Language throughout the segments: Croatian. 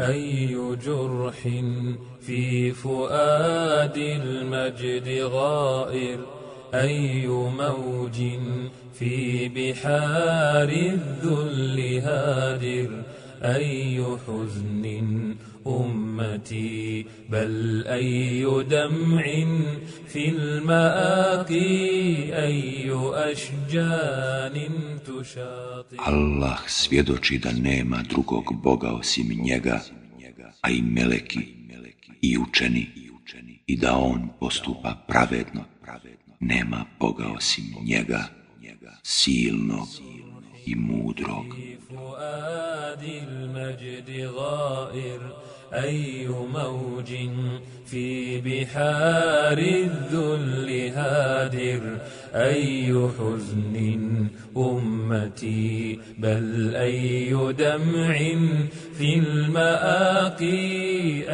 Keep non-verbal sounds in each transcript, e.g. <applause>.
أي جرح في فؤاد المجد غائر؟ أي موج في بحار الذل هادر؟ أي حزن أمتي بل أي دمع في المآقي أي أشجان تشاطئ Allah svjedoči da nema drugog Boga osim njega, a i meleki i učeni i da on postupa pravedno. Nema Boga osim njega, silnog i mudrog. فؤاد المجد غائر أي موج في بحار الذل هادر أي حزن أمتي بل أي دمع في المآقي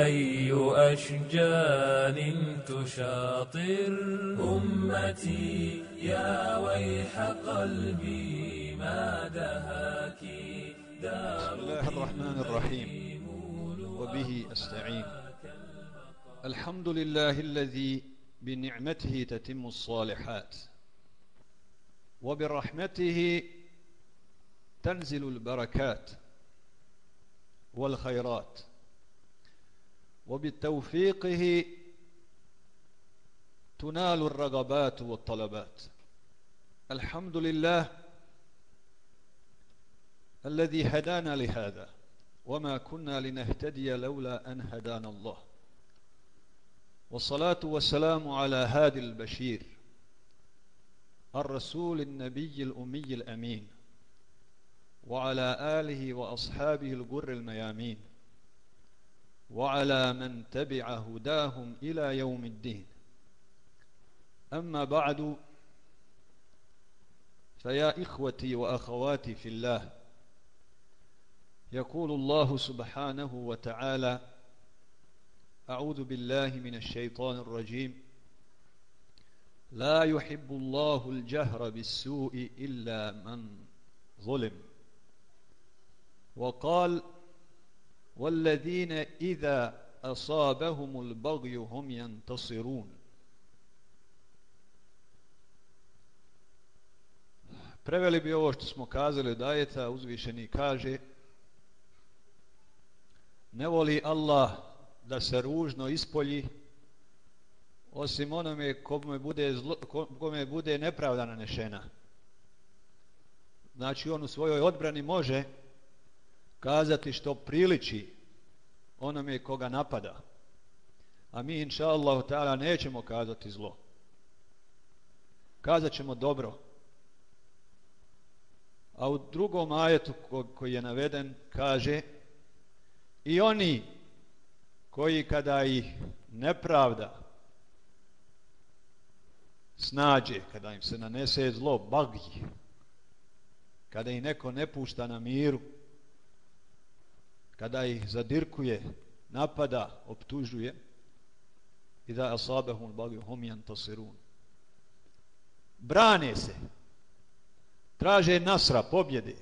أي أشجان تشاطر أمتي. يا ويح قلبي ما دهاك بسم الله الرحمن الرحيم. وبه أستعين. الحمد لله الذي بنعمته تتم الصالحات. وبرحمته تنزل البركات والخيرات. وبتوفيقه تنال الرغبات والطلبات. الحمد لله الذي هدانا لهذا وما كنا لنهتدي لولا أن هدانا الله. والصلاة والسلام على هادي البشير الرسول النبي الأمي الأمين وعلى آله وأصحابه الجر الميامين وعلى من تبع هداهم إلى يوم الدين. أما بعد فيا إخوتي وأخواتي في الله يقول الله سبحانه وتعالى أعوذ بالله من الشيطان الرجيم. لا يحب الله الجهر بالسوء إلا من ظلم. وقال والذين إذا أصابهم البغي هم ينتصرون. Preveli bi ovo što smo kazali da je ta uzvišeni kaže ne voli Allah da se ružno ispolji osim onome kome bude, zlo, kome bude nepravda nanešena. Znači on u svojoj odbrani može kazati što priliči onome koga napada. A mi inša ta'ala nećemo kazati zlo. Kazat ćemo dobro. A u drugom ajetu koji je naveden kaže i oni koji kada ih nepravda snađe, kada im se nanese zlo, bagi, kada ih neko ne pušta na miru, kada ih zadirkuje, napada, optužuje, i da asabehum bagi homijan tasirun. Brane se, traže nasra, pobjede,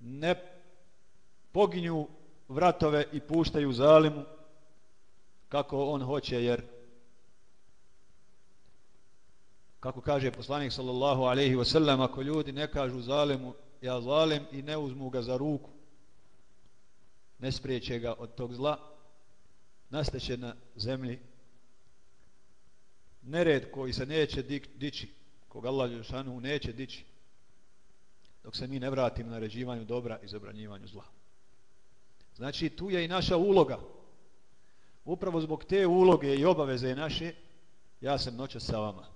ne poginju vratove i puštaju zalimu kako on hoće jer kako kaže poslanik sallallahu alaihi wasallam ako ljudi ne kažu zalimu ja zalim i ne uzmu ga za ruku ne spriječe ga od tog zla nastaće na zemlji nered koji se neće dići koga Allah Đelšanu neće dići dok se mi ne vratimo na ređivanju dobra i zabranjivanju zla Znači tu je i naša uloga. Upravo zbog te uloge i obaveze naše, ja sam noća sa vama.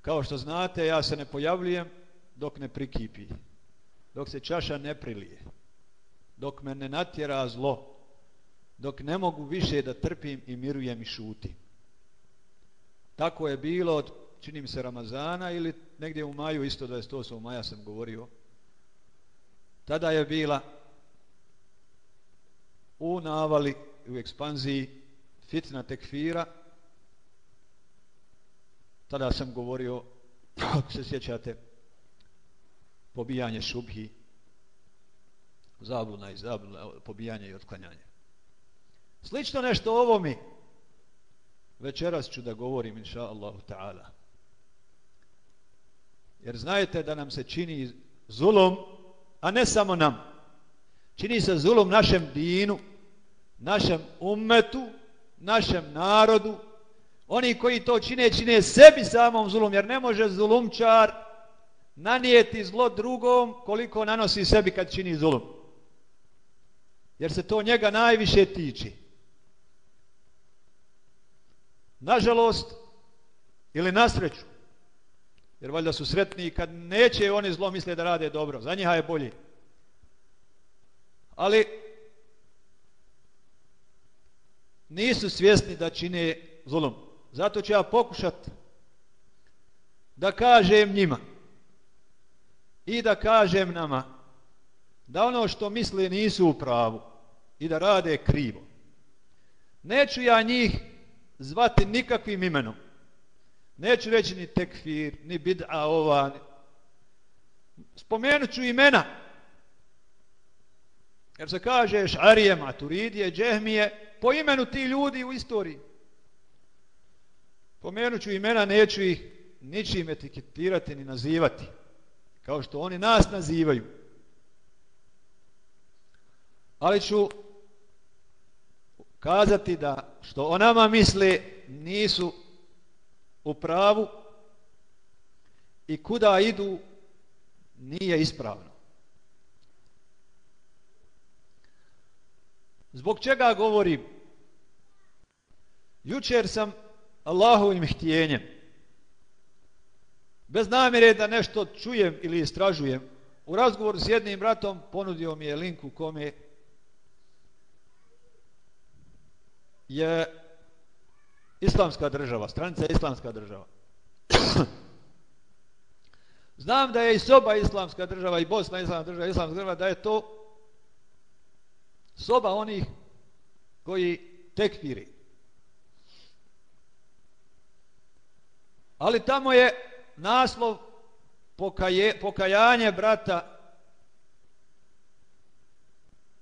Kao što znate, ja se ne pojavljujem dok ne prikipi, dok se čaša ne prilije, dok me ne natjera zlo, dok ne mogu više da trpim i mirujem i šutim. Tako je bilo od, čini se, Ramazana ili negdje u maju, isto 28. maja sam govorio. Tada je bila u navali, u ekspanziji fitna tekfira. Tada sam govorio, ako se sjećate, pobijanje šubhi, zabluna i zabluna, pobijanje i otklanjanje. Slično nešto ovo mi večeras ću da govorim inša Allahu ta'ala. Jer znajte da nam se čini zulum, a ne samo nam. Čini se zulum našem dinu, našem ummetu, našem narodu. Oni koji to čine, čine sebi samom zulum, jer ne može zulumčar nanijeti zlo drugom koliko nanosi sebi kad čini zulum. Jer se to njega najviše tiče. Nažalost, ili na sreću, jer valjda su sretni kad neće oni zlo misle da rade dobro, za njiha je bolje. Ali nisu svjesni da čine zulom. Zato ću ja pokušat da kažem njima i da kažem nama da ono što misle nisu u pravu i da rade krivo. Neću ja njih zvati nikakvim imenom. Neću reći ni tekfir, ni bid'a ova. Spomenut ću imena. Jer se kaže Šarije, Maturidije, Džehmije, po imenu ti ljudi u istoriji. Spomenut ću imena, neću ih ničim etiketirati ni nazivati. Kao što oni nas nazivaju. Ali ću kazati da što o nama misle nisu u pravu i kuda idu nije ispravno. Zbog čega govorim? Jučer sam Allahovim htjenjem bez namjere da nešto čujem ili istražujem u razgovoru s jednim bratom ponudio mi je link u kome je islamska država, stranica islamska država. Znam da je i soba islamska država i Bosna islamska država, islamska država, da je to soba onih koji tekfiri. Ali tamo je naslov pokaje, pokajanje brata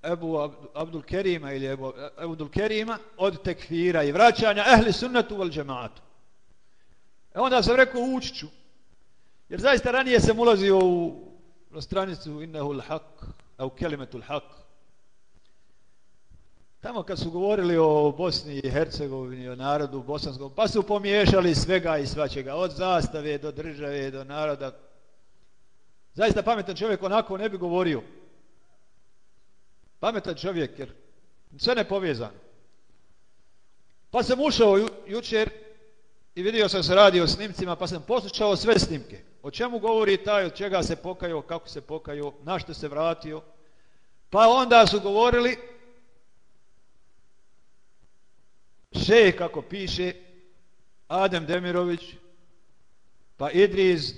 Ebu Abdul Kerima ili Ebu Abdul Kerima od tekfira i vraćanja ehli sunnetu val džematu. E onda sam rekao ući ću. Jer zaista ranije sam ulazio u stranicu innehu l-haq au kelimetu l-haq. Tamo kad su govorili o Bosni i Hercegovini, o narodu bosanskom, pa su pomiješali svega i svačega, od zastave do države, do naroda. Zaista pametan čovjek onako ne bi govorio. Pametan čovjek, jer sve ne povezano. Pa sam ušao ju, jučer i vidio sam se radi o snimcima, pa sam poslušao sve snimke. O čemu govori taj, od čega se pokajao, kako se pokajao, na što se vratio. Pa onda su govorili še kako piše Adem Demirović, pa Idriz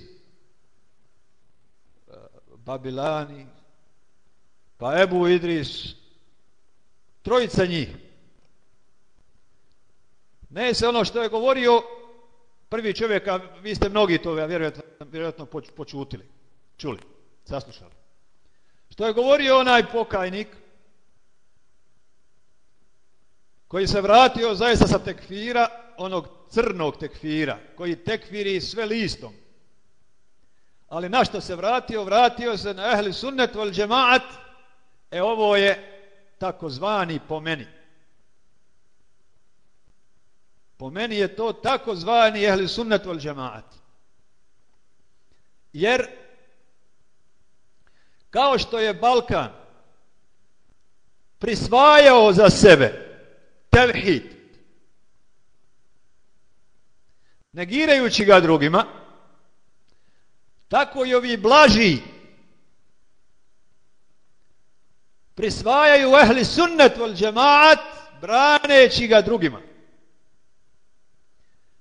Babilani, pa Ebu Idris, trojica njih. Ne se ono što je govorio prvi čovjek, a vi ste mnogi to vjerojatno, vjerojatno počutili, čuli, saslušali. Što je govorio onaj pokajnik, koji se vratio zaista sa tekfira, onog crnog tekfira, koji tekfiri sve listom. Ali na što se vratio? Vratio se na ehli sunnet wal džemaat, E ovo je takozvani po meni. Po meni je to takozvani ehli sunnet wal džemaat. Jer kao što je Balkan prisvajao za sebe tevhid negirajući ga drugima tako i ovi blaži prisvajaju ehli sunnet wal džemaat braneći ga drugima.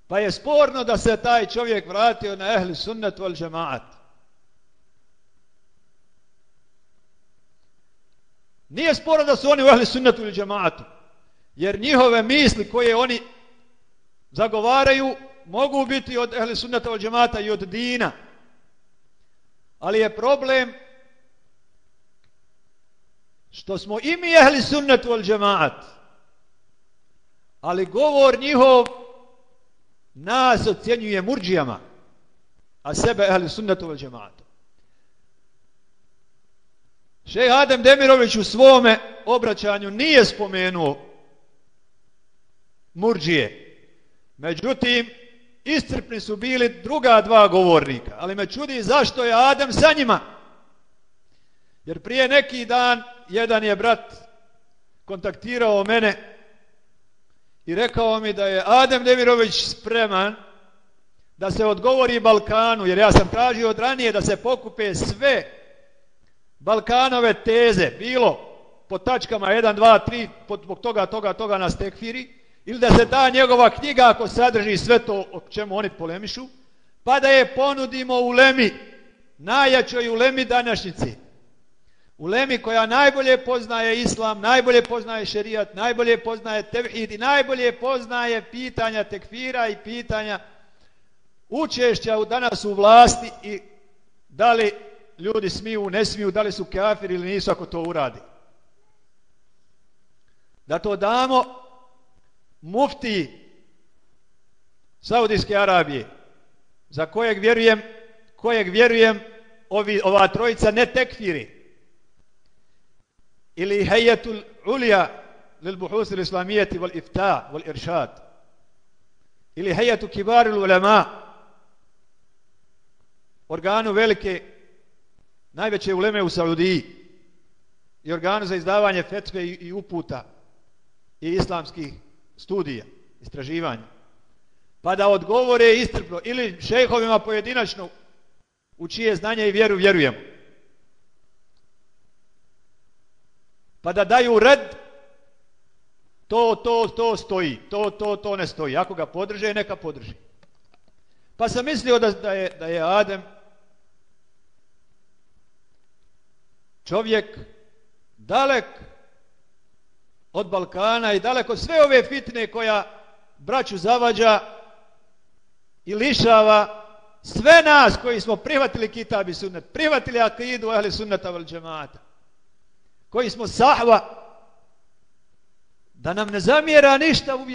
Pa je sporno da se taj čovjek vratio na ehli sunnet wal džemaat. Nije sporo da su oni u ehli sunnetu ili džemaatu. Jer njihove misli koje oni zagovaraju mogu biti od ehli sunneta od džemata i od dina. Ali je problem što smo i mi ehli sunnetu al džemaat, ali govor njihov nas ocjenjuje murđijama, a sebe ehli sunnetu al džemaatu. Šej Adem Demirović u svome obraćanju nije spomenuo murđije. Međutim, iscrpni su bili druga dva govornika, ali me čudi zašto je Adem sa njima. Jer prije neki dan jedan je brat kontaktirao mene i rekao mi da je Adem Demirović spreman da se odgovori Balkanu, jer ja sam tražio od ranije da se pokupe sve Balkanove teze, bilo po tačkama 1, 2, 3, zbog toga, toga, toga nas tekfiri, ili da se ta njegova knjiga ako sadrži sve to o čemu oni polemišu, pa da je ponudimo u Lemi, najjačoj u Lemi današnjici. U Lemi koja najbolje poznaje islam, najbolje poznaje šerijat, najbolje poznaje tevhid i najbolje poznaje pitanja tekfira i pitanja učešća u danas u vlasti i da li ljudi smiju, ne smiju, da li su kafir ili nisu ako to uradi. Da to damo mufti Saudijske Arabije, za kojeg vjerujem, kojeg vjerujem ovi, ova trojica ne tekfiri. Ili hejetul ulija lil buhus il islamijeti wal ifta wal iršad. Ili hejetu kibaril ulema organu velike najveće uleme u Saudiji i organu za izdavanje fetve i, i uputa i islamskih studija, istraživanja. Pa da odgovore istrpno ili šejhovima pojedinačno u čije znanje i vjeru vjerujemo. Pa da daju red to, to, to stoji, to, to, to ne stoji. Ako ga podrže, neka podrži. Pa sam mislio da, da, je, da je Adem čovjek dalek od Balkana i daleko sve ove fitne koja braću zavađa i lišava sve nas koji smo prihvatili kitab i sunnet, prihvatili akidu ahli sunneta vel džemata, koji smo sahva, da nam ne zamjera ništa u.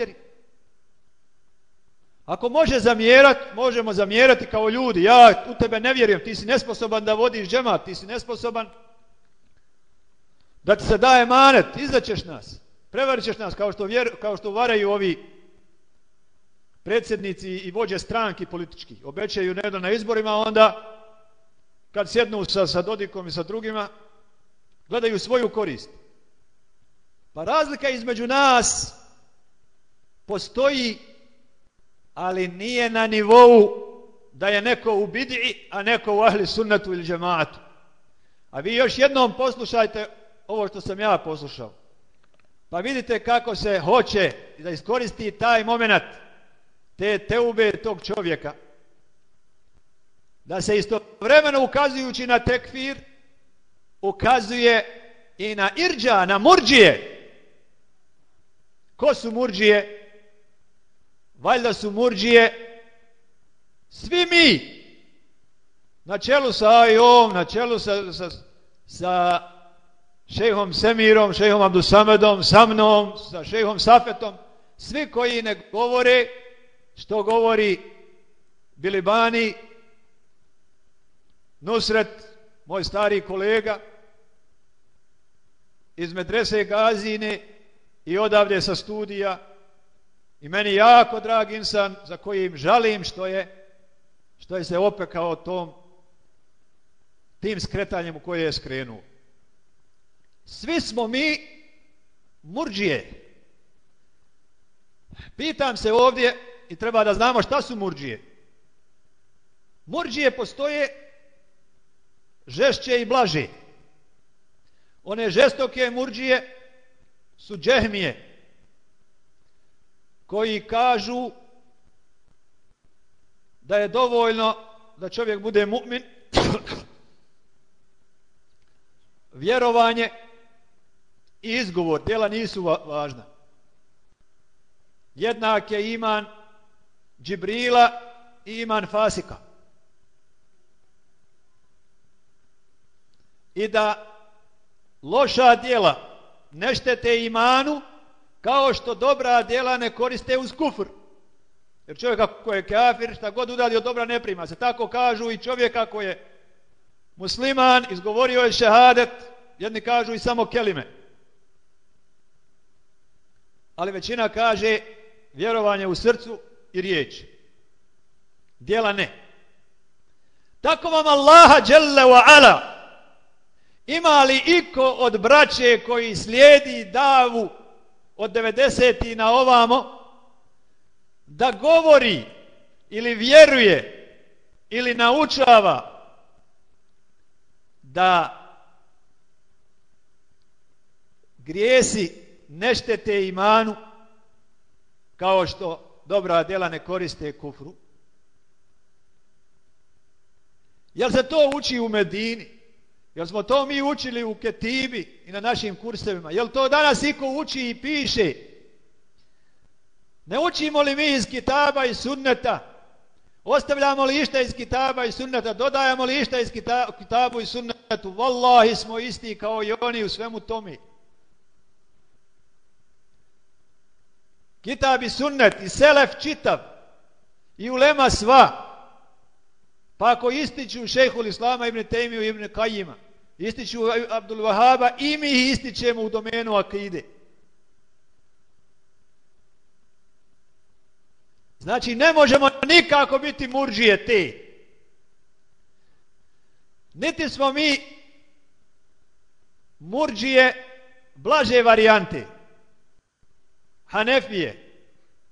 Ako može zamjerat, možemo zamjerati kao ljudi. Ja u tebe ne vjerujem, ti si nesposoban da vodiš džemat, ti si nesposoban da ti se daje manet, izaćeš nas. Prevarit nas kao što, vjer, kao što varaju ovi predsjednici i vođe stranki politički. Obećaju ne na izborima, onda kad sjednu sa, sa Dodikom i sa drugima, gledaju svoju korist. Pa razlika između nas postoji, ali nije na nivou da je neko u bidi, a neko u ahli sunnetu ili džematu. A vi još jednom poslušajte ovo što sam ja poslušao. Pa vidite kako se hoće da iskoristi taj moment te teube tog čovjeka. Da se istovremeno ukazujući na tekfir, ukazuje i na irđa, na murđije. Ko su murđije? Valjda su murđije svi mi. Na čelu sa Ajom, na čelu sa, sa, sa šehom Semirom, šehom Abdusamedom, sa mnom, sa šehom Safetom, svi koji ne govore što govori Bilibani, Nusret, moj stari kolega, iz medrese Gazine i odavde sa studija i meni jako drag insan za kojim žalim što je što je se opekao tom tim skretanjem u koje je skrenuo. Svi smo mi murđije. Pitam se ovdje i treba da znamo šta su murđije. Murđije postoje žešće i blaže. One žestoke murđije su džehmije koji kažu da je dovoljno da čovjek bude mu'min <coughs> vjerovanje izgovor, djela nisu važna. Jednak je iman Džibrila i iman Fasika. I da loša djela ne štete imanu kao što dobra djela ne koriste uz kufr. Jer čovjek ako je kafir, šta god udalio dobra ne prima se. Tako kažu i čovjek ako je musliman, izgovorio je šehadet, jedni kažu i samo kelime. Ali većina kaže vjerovanje u srcu i riječ. Djela ne. Tako vam Allaha dželle wa ala ima li iko od braće koji slijedi davu od 90. na ovamo da govori ili vjeruje ili naučava da grijesi ne štete imanu kao što dobra djela ne koriste kufru. Jel se to uči u Medini? Jel smo to mi učili u Ketibi i na našim kursevima? Jel to danas iko uči i piše? Ne učimo li mi iz kitaba i sunneta? Ostavljamo li išta iz kitaba i sunneta? Dodajemo li išta iz kitabu i sunnetu? Wallahi smo isti kao i oni u svemu tome. Kitab i sunnet i selef čitav i ulema sva pa ako ističu šehhul Islama ibn Tejmiju ibn Kajima, ističu Abdul Wahaba i mi ističemo u domenu akide. Znači ne možemo nikako biti murđije te. Niti smo mi murđije blaže varijante. Hanefije,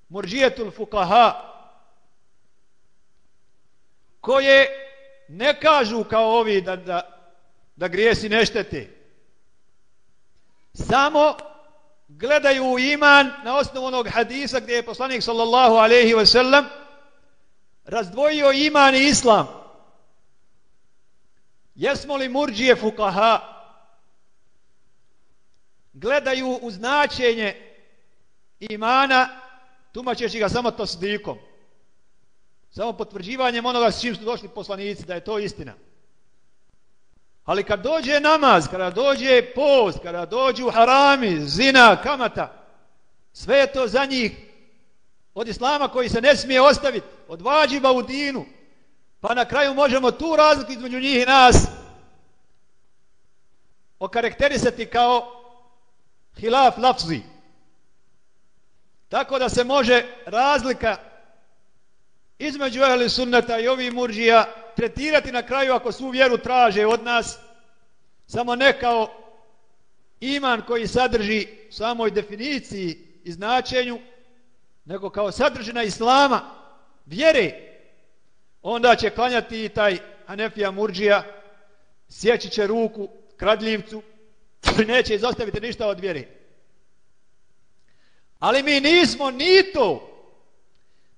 murđijetul fukaha, koje ne kažu kao ovi da, da, da grijesi ne štete. Samo gledaju iman na osnovu onog hadisa gdje je poslanik sallallahu alaihi ve sellem razdvojio iman i islam. Jesmo li murđije fukaha? Gledaju u značenje imana tumačeći ga samo tosdikom. Samo potvrđivanjem onoga s čim su došli poslanici, da je to istina. Ali kad dođe namaz, kada dođe post, kada dođu harami, zina, kamata, sve je to za njih od islama koji se ne smije ostaviti, od vađiba u dinu, pa na kraju možemo tu razliku između njih i nas okarakterisati kao hilaf lafzi. Tako da se može razlika između ehli sunnata i ovih murđija tretirati na kraju ako svu vjeru traže od nas samo ne kao iman koji sadrži samoj definiciji i značenju nego kao sadržina islama vjere. Onda će klanjati i taj Hanefija murđija sjeći će ruku kradljivcu neće izostaviti ništa od vjere ali mi nismo ni to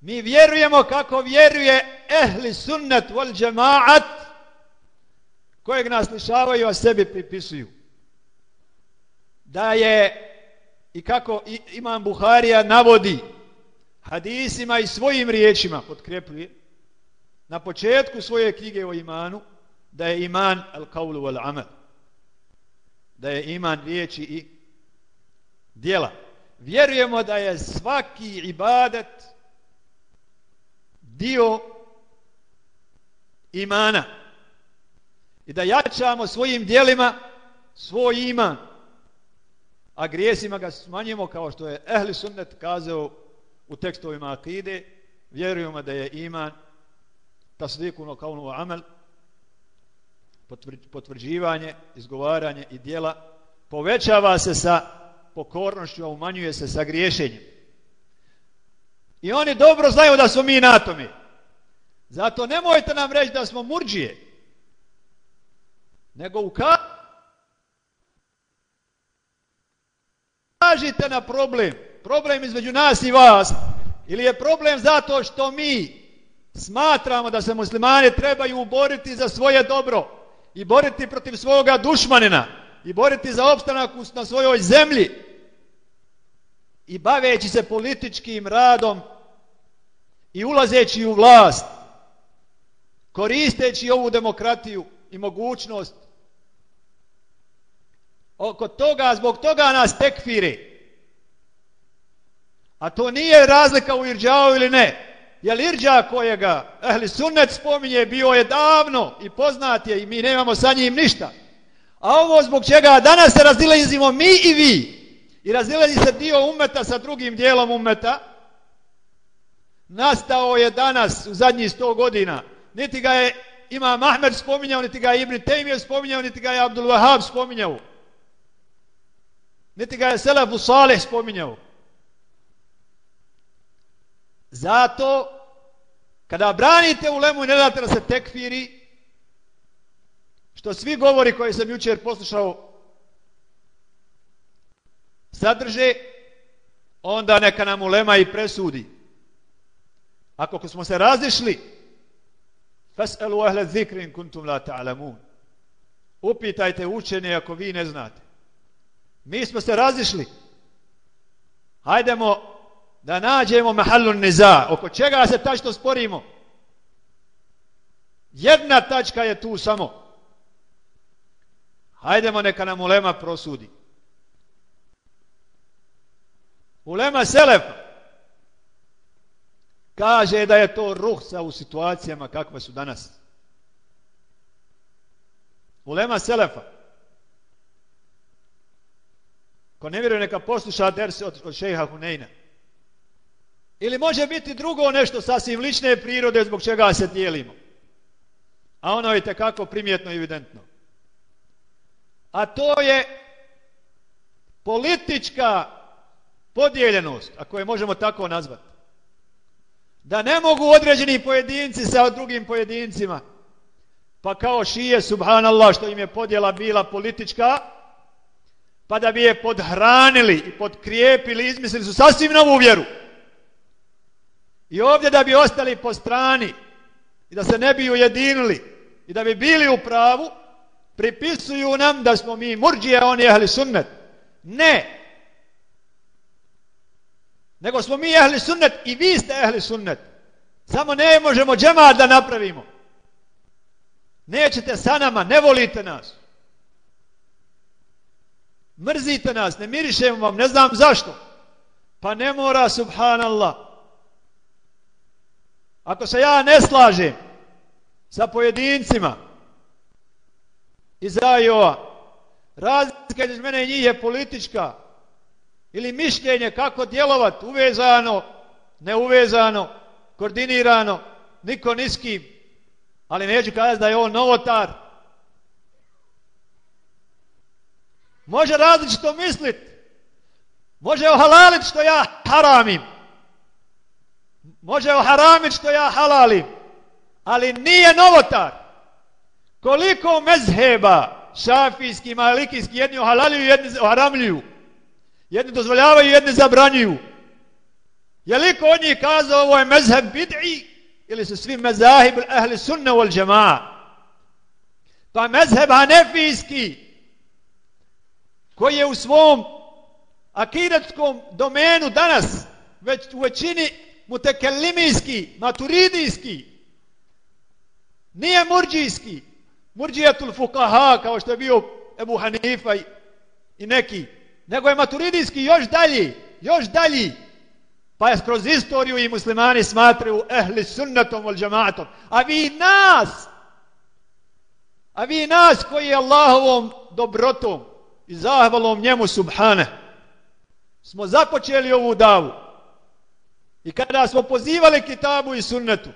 mi vjerujemo kako vjeruje ehli sunnet wal džemaat kojeg nas lišavaju, a sebi pripisuju. Da je i kako imam Buharija navodi hadisima i svojim riječima potkrepljuje na početku svoje knjige o imanu da je iman al kaulu wal amal da je iman riječi i dijela. Vjerujemo da je svaki ibadet dio imana i da jačamo svojim dijelima svoj iman a grijesima ga smanjimo kao što je Ehli Sunnet kazao u tekstovima akide vjerujemo da je iman tasdikuno kao ono amel potvrđivanje, izgovaranje i dijela povećava se sa pokornošću, a umanjuje se sa griješenjem. I oni dobro znaju da smo mi na tome. Zato nemojte nam reći da smo murđije. Nego ukažite na problem. Problem između nas i vas. Ili je problem zato što mi smatramo da se muslimani trebaju boriti za svoje dobro i boriti protiv svoga dušmanina i boriti za opstanak na svojoj zemlji i baveći se političkim radom i ulazeći u vlast, koristeći ovu demokratiju i mogućnost oko toga, zbog toga nas tekfire. A to nije razlika u irđao ili ne. Jer irđa kojega ehli sunnet spominje bio je davno i poznat je i mi nemamo sa njim ništa. A ovo zbog čega danas se razilazimo mi i vi. I razilazi se dio umeta sa drugim dijelom umeta. Nastao je danas u zadnjih sto godina. Niti ga je Imam Ahmed spominjao, niti ga je Ibn Taymiyyah spominjao, niti ga je Abdul Wahab spominjao. Niti ga je Selefu Saleh spominjao. Zato, kada branite u lemu i ne date da se tekfiri, što svi govori koji sam jučer poslušao sadrže, onda neka nam ulema i presudi. Ako smo se razišli, fas'alu ahle zikrin kuntum la ta'lamun. Upitajte učenje ako vi ne znate. Mi smo se razišli. Hajdemo da nađemo mahallun niza. Oko čega se tačno sporimo? Jedna tačka je tu samo. Hajdemo neka nam ulema prosudi. Ulema Selefa kaže da je to ruhsa u situacijama kakve su danas. Ulema Selefa Ko ne vjeruje neka posluša ders od, od šeha Huneyna. Ili može biti drugo nešto sasvim lične prirode zbog čega se dijelimo. A ono je tekako primjetno i evidentno. A to je politička podijeljenost, ako je možemo tako nazvati. Da ne mogu određeni pojedinci sa drugim pojedincima, pa kao šije, subhanallah, što im je podjela bila politička, pa da bi je podhranili i podkrijepili, izmislili su sasvim novu vjeru. I ovdje da bi ostali po strani i da se ne bi ujedinili i da bi bili u pravu, pripisuju nam da smo mi murđije, oni ehli sunnet. Ne. Nego smo mi ehli sunnet i vi ste ehli sunnet. Samo ne možemo džemat da napravimo. Nećete sa nama, ne volite nas. Mrzite nas, ne mirišemo vam, ne znam zašto. Pa ne mora, subhanallah. Ako se ja ne slažem sa pojedincima iz AIO-a, razlika između mene i njih je politička ili mišljenje kako djelovat uvezano, neuvezano, koordinirano, niko niskim, ali neću kazati da je on novotar, Može različito mislit. Može ohalaliti što ja haramim. Može oharamiti što ja halalim. Ali nije novotar. Koliko mezheba šafijski, malikijski, jedni ohalaljuju, jedni oharamljuju. Jedni dozvoljavaju, jedni zabranjuju. Je li ko njih kazao ovo je mezheb bid'i ili su svi mezahib ahli sunna wal džema'a? Pa mezheb hanefijski koji je u svom akiratskom domenu danas već u većini mutekelimijski, maturidijski, nije murđijski, murđijatul fukaha kao što je bio Ebu Hanifa i, neki, nego je maturidijski još dalji, još dalji, pa je kroz istoriju i muslimani smatraju ehli sunnetom od džamatom, a vi nas, a vi nas koji je Allahovom dobrotom, i zahvalom njemu subhane smo započeli ovu davu. I kada smo pozivali kitabu i sunnetu,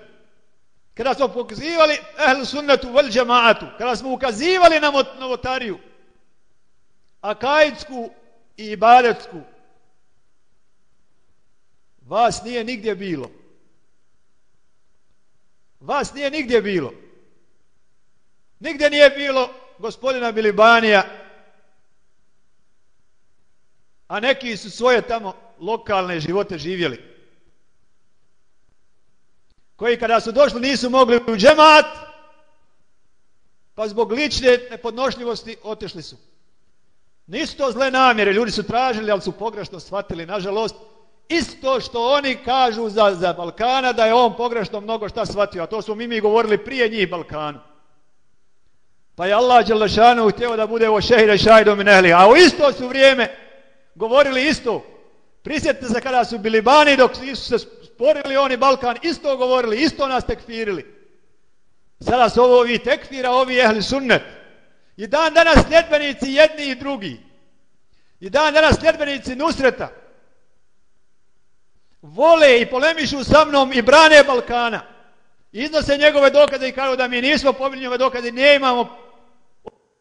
kada smo pozivali ehlu sunnetu vel džemaatu, kada smo ukazivali na novotariju, akajitsku i ibadetsku, vas nije nigdje bilo. Vas nije nigdje bilo. Nigdje nije bilo gospodina Bilibanija a neki su svoje tamo lokalne živote živjeli. Koji kada su došli nisu mogli u džemat, pa zbog lične nepodnošljivosti otišli su. Nisu to zle namjere, ljudi su tražili, ali su pogrešno shvatili, nažalost, isto što oni kažu za, za Balkana, da je on pogrešno mnogo šta shvatio, a to smo mi mi govorili prije njih Balkanu. Pa je Allah Đelešanu htio da bude o šehide šajdom i. A u isto su vrijeme govorili isto. Prisjetite se kada su bili bani dok su se sporili oni Balkan, isto govorili, isto nas tekfirili. Sada su ovo ovi tekfira, ovi ehli sunnet. I dan danas sljedbenici jedni i drugi. I dan danas sljedbenici Nusreta vole i polemišu sa mnom i brane Balkana. Iznose njegove dokaze i kažu da mi nismo njegove dokaze, ne imamo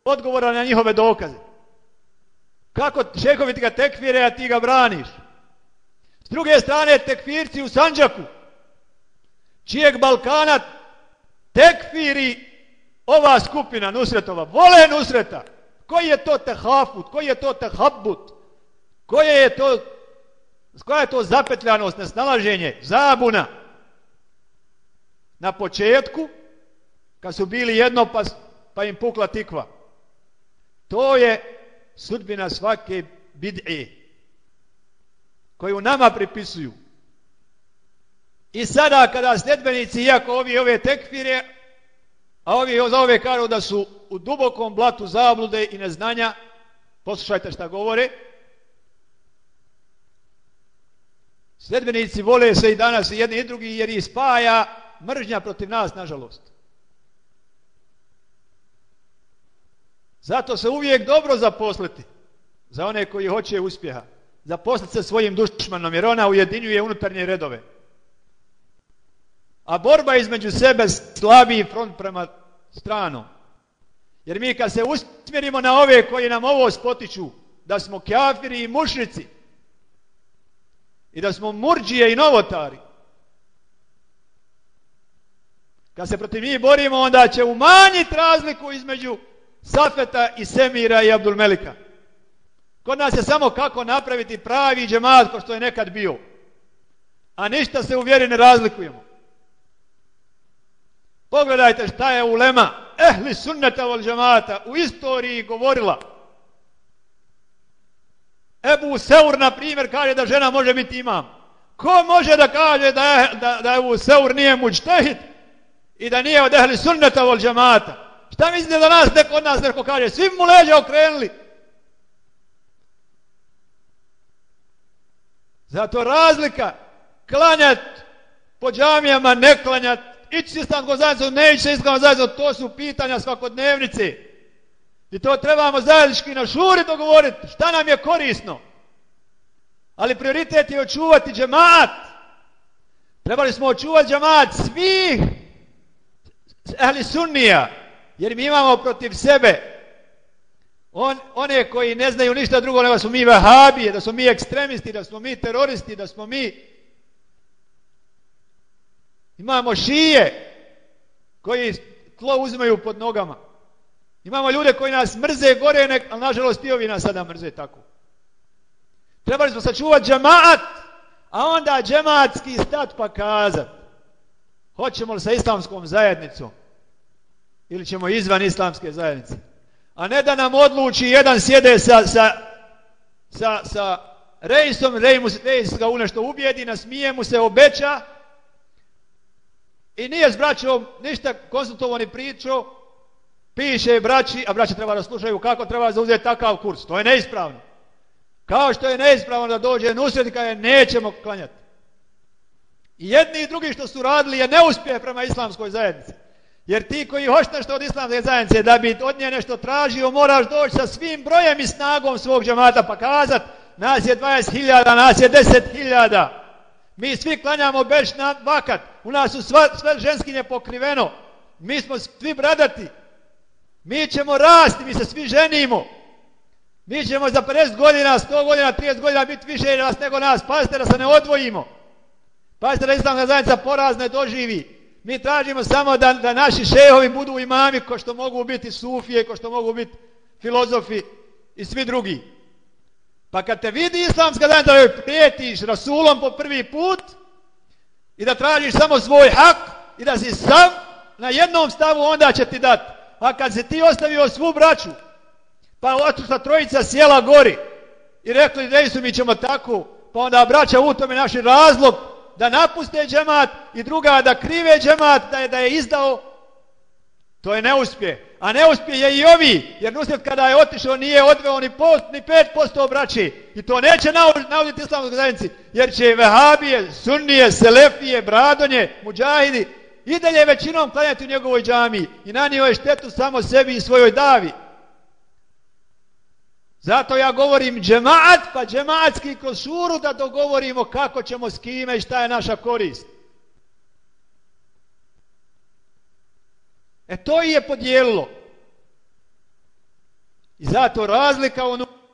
odgovora na njihove dokaze. Kako šehovi ti ga tekfire, a ti ga braniš? S druge strane, tekfirci u Sanđaku, čijeg Balkana tekfiri ova skupina Nusretova, vole Nusreta. Koji je to tehafut, koji je to tehabut, koje je to, koja je to zapetljanost, nesnalaženje, zabuna? Na početku, kad su bili jedno pa, pa im pukla tikva. To je sudbina svake bid'e koju nama pripisuju. I sada kada sljedbenici, iako ovi ove tekfire, a ovi za ove kažu da su u dubokom blatu zablude i neznanja, poslušajte šta govore, sljedbenici vole se i danas i jedni i drugi jer ih spaja mržnja protiv nas, nažalost. Zato se uvijek dobro zaposliti za one koji hoće uspjeha. Zaposliti se svojim dušmanom jer ona ujedinjuje unutarnje redove. A borba između sebe slabiji front prema stranom. Jer mi kad se usmjerimo na ove koji nam ovo spotiču, da smo kafiri i mušnici, i da smo murđije i novotari, kad se protiv njih borimo, onda će umanjiti razliku između Safeta i Semira i Abdulmelika. Kod nas je samo kako napraviti pravi džemat ko što je nekad bio. A ništa se u ne razlikujemo. Pogledajte šta je ulema ehli sunneta vol džemata u istoriji govorila. Ebu Seur, na primjer, kaže da žena može biti imam. Ko može da kaže da, je, da, da Ebu Seur nije mučtehid i da nije od ehli sunneta vol džemata? Šta mislite da nas neko od nas neko kaže? Svi mu leđe okrenuli. Zato razlika klanjat po džamijama, ne klanjat, ići se islamskom zajednicom, ne ići se islamskom zajednicom, to su pitanja svakodnevnice. I to trebamo zajednički na šuri dogovoriti. Šta nam je korisno? Ali prioritet je očuvati džemat. Trebali smo očuvati džemat svih ali sunnija. Jer mi imamo protiv sebe on, one koji ne znaju ništa drugo nego smo mi vahabije, da smo mi ekstremisti, da smo mi teroristi, da smo mi imamo šije koji tlo uzimaju pod nogama. Imamo ljude koji nas mrze gore, nek, ali nažalost i ovi nas sada mrze tako. Trebali smo sačuvati džemaat, a onda džematski stat pa kazat. Hoćemo li sa islamskom zajednicom? Ili ćemo izvan islamske zajednice? A ne da nam odluči jedan sjede sa, sa, sa, sa rejsom, rejs ga u nešto ubijedi, nasmije mu se, obeća i nije s braćom ništa konsultovo ni pričao, piše braći, a braći treba da slušaju kako treba zauzeti takav kurs. To je neispravno. Kao što je neispravno da dođe nusret je nećemo klanjati. I jedni i drugi što su radili je neuspjeh prema islamskoj zajednici. Jer ti koji hoćeš nešto od islamske zajednice da bi od nje nešto tražio, moraš doći sa svim brojem i snagom svog džamata pa kazat nas je 20.000, nas je 10.000. Mi svi klanjamo beš na vakat. U nas su sva, sve ženskinje pokriveno. Mi smo svi bradati. Mi ćemo rasti, mi se svi ženimo. Mi ćemo za 50 godina, 100 godina, 30 godina biti više nas nego nas. Pazite da se ne odvojimo. Pazite da islamska zajednica porazne doživi. Mi tražimo samo da, da naši šehovi budu imami ko što mogu biti sufije, ko što mogu biti filozofi i svi drugi. Pa kad te vidi islamska zajednica da joj prijetiš rasulom po prvi put i da tražiš samo svoj hak i da si sam na jednom stavu onda će ti dati. A kad se ti ostavio svu braću, pa otišla trojica sjela gori i rekli da mi ćemo tako, pa onda braća u tome naši razlog da napuste džemat i druga da krive džemat da je, da je izdao, to je neuspjeh. A ne uspije i ovi, jer Nusret kada je otišao nije odveo ni, post, ni 5% braće. I to neće nauditi islamskoj zajednici, jer će vehabije, sunnije, selefije, bradonje, muđahidi i dalje većinom klanjati u njegovoj džami i nanio je štetu samo sebi i svojoj davi. Zato ja govorim džemaat, pa džemaatski kroz šuru da dogovorimo kako ćemo s kime i šta je naša korist. E to je podijelilo. I zato razlika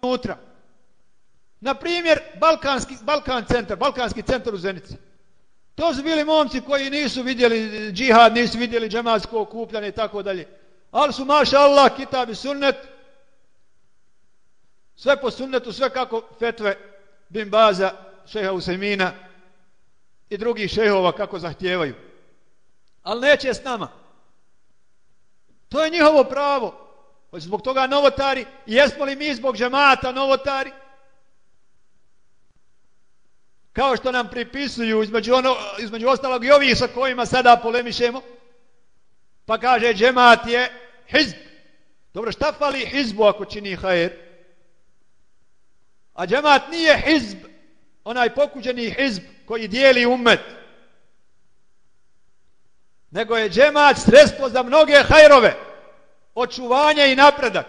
unutra. Na primjer, Balkanski, Balkan centar, Balkanski centar u Zenici. To su bili momci koji nisu vidjeli džihad, nisu vidjeli džematsko okupljanje i tako dalje. Ali su, maša Allah, kitab i sunnet, sve po sunnetu, sve kako fetve Bimbaza, šeha Usajmina i drugih šehova kako zahtijevaju. Ali neće s nama. To je njihovo pravo. Zbog toga novotari, jesmo li mi zbog džemata novotari? Kao što nam pripisuju između, ono, između ostalog i ovih sa kojima sada polemišemo. Pa kaže džemat je hizb. Dobro, šta fali hizbu ako čini hajer? A džemat nije hizb, onaj pokuđeni hizb koji dijeli umet. Nego je džemat sredstvo za mnoge hajrove. Očuvanje i napredak.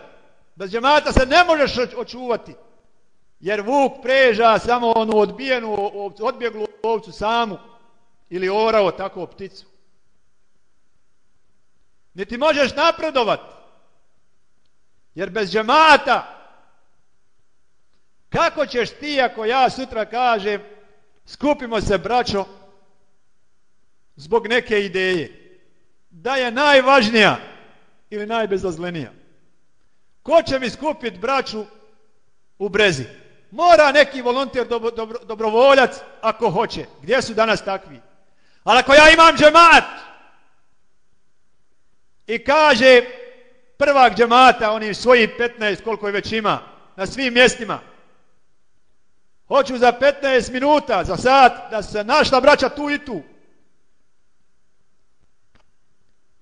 Bez džemata se ne možeš očuvati. Jer vuk preža samo onu odbijenu, odbjeglu ovcu samu. Ili orao tako pticu. Niti možeš napredovati. Jer bez džemata kako ćeš ti ako ja sutra kažem skupimo se braćo zbog neke ideje da je najvažnija ili najbezazlenija. Ko će mi skupiti braću u brezi? Mora neki volonter dobrovoljac ako hoće. Gdje su danas takvi? Ali ako ja imam džemat i kaže prvak džemata, oni svojih 15 koliko je već ima, na svim mjestima, hoću za 15 minuta, za sat, da se našla braća tu i tu.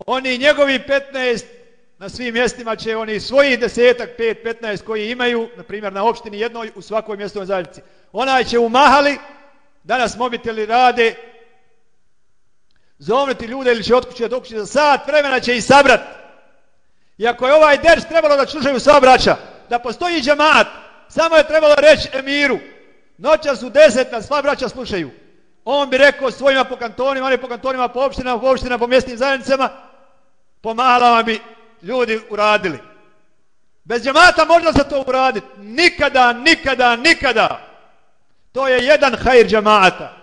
Oni njegovi 15 na svim mjestima će oni svojih desetak, pet, petnaest koji imaju, na primjer na opštini jednoj u svakoj mjestovoj zajednici. Onaj će umahali, danas mobiteli rade, zovnuti ljude ili će otkući do za sat vremena će ih sabrat. I ako je ovaj ders trebalo da slušaju sva braća, da postoji džemat, samo je trebalo reći emiru, noća su deseta, sva braća slušaju. On bi rekao svojima po kantonima, oni po kantonima, po opštinama, po opštinama, po mjesnim zajednicama, po mahalama bi ljudi uradili. Bez džemata možda se to uraditi. Nikada, nikada, nikada. To je jedan hajr džemata.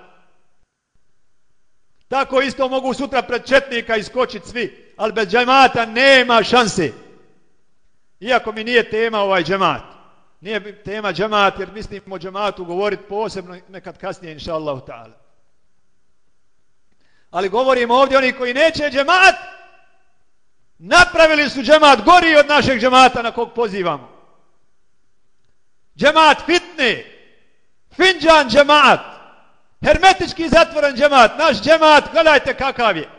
Tako isto mogu sutra pred četnika iskočiti svi, ali bez džemata nema šanse. Iako mi nije tema ovaj džemat. Nije tema džemat jer mislim o džematu govoriti posebno nekad kasnije inša Allah. Ali govorimo ovdje oni koji neće džemat, Napravili su džemat gori od našeg džemata na kog pozivamo. Džemat fitne, finđan džemat, hermetički zatvoren džemat, naš džemat, gledajte kakav je.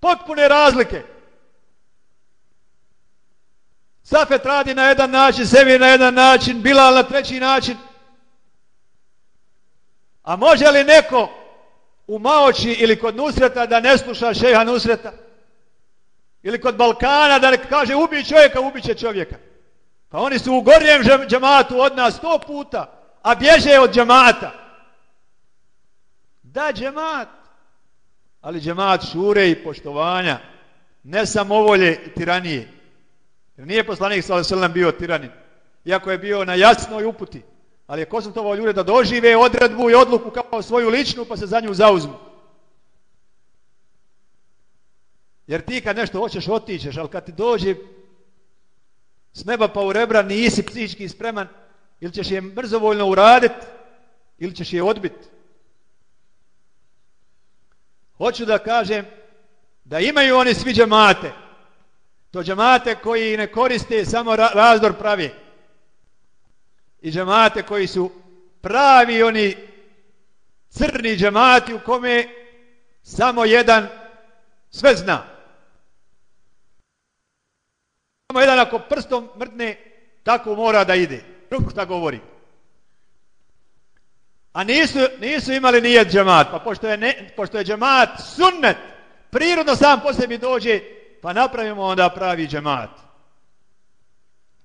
Potpune razlike. Safet radi na jedan način, sebi na jedan način, Bilal na treći način. A može li neko u Maoči ili kod Nusreta da ne sluša šeha Nusreta? Ili kod Balkana da ne kaže ubi čovjeka, ubi će čovjeka. Pa oni su u gornjem džamatu od nas sto puta, a bježe od džamata. Da, džemat. Ali džemat šure i poštovanja, ne samovolje i tiranije. Jer nije poslanik s.a.v. bio tiranin. Iako je bio na jasnoj uputi. Ali je konsultovao ljude da dožive odredbu i odluku kao svoju ličnu pa se za nju zauzmu. Jer ti kad nešto hoćeš otićeš, ali kad ti dođe s neba pa u rebra nisi psihički spreman, ili ćeš je mrzovoljno uraditi, ili ćeš je odbiti. Hoću da kažem da imaju oni svi džemate. To džemate koji ne koriste, samo razdor pravi. I džemate koji su pravi oni crni džemati u kome samo jedan sve zna. Samo jedan ako prstom mrdne, tako mora da ide. Drugo šta govori. A nisu, nisu imali nijet džemat, pa pošto je, ne, pošto je džemat sunnet, prirodno sam po sebi dođe, pa napravimo onda pravi džemat.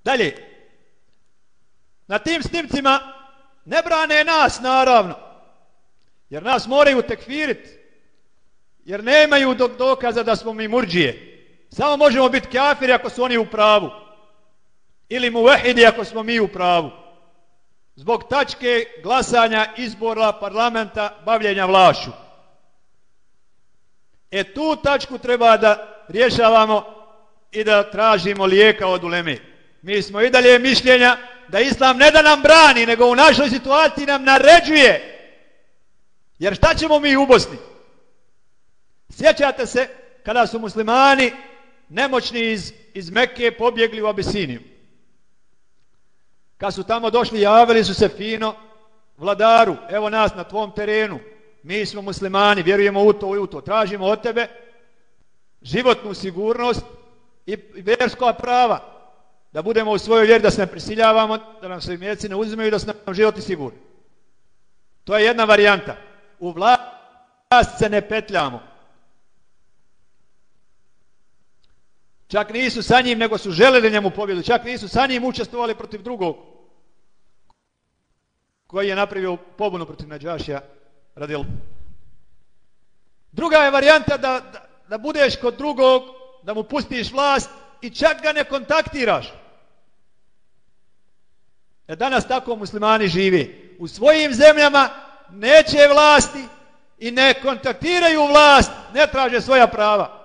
Dalje, na tim snimcima ne brane nas, naravno, jer nas moraju tekfiriti, jer nemaju dokaza da smo mi murđije. Samo možemo biti kafiri ako su oni u pravu. Ili mu vehidi ako smo mi u pravu. Zbog tačke glasanja izbora parlamenta bavljenja vlašu. E tu tačku treba da rješavamo i da tražimo lijeka od uleme. Mi smo i dalje mišljenja da Islam ne da nam brani, nego u našoj situaciji nam naređuje. Jer šta ćemo mi u Bosni? Sjećate se kada su muslimani nemoćni iz, iz Mekke pobjegli u Abisiniju. Kad su tamo došli, javili su se fino vladaru, evo nas na tvom terenu, mi smo muslimani, vjerujemo u to i u to, tražimo od tebe životnu sigurnost i vjerska prava, da budemo u svojoj vjeri, da se ne prisiljavamo, da nam se mjeci ne uzimaju i da su nam životi sigurni. To je jedna varijanta. U vlast se ne petljamo. Čak nisu sa njim, nego su želeli njemu pobjedu. Čak nisu sa njim učestvovali protiv drugog koji je napravio pobunu protiv Nađašija radil. Druga je varijanta da, da, da budeš kod drugog, da mu pustiš vlast i čak ga ne kontaktiraš. E danas tako muslimani živi. U svojim zemljama neće vlasti i ne kontaktiraju vlast, ne traže svoja prava.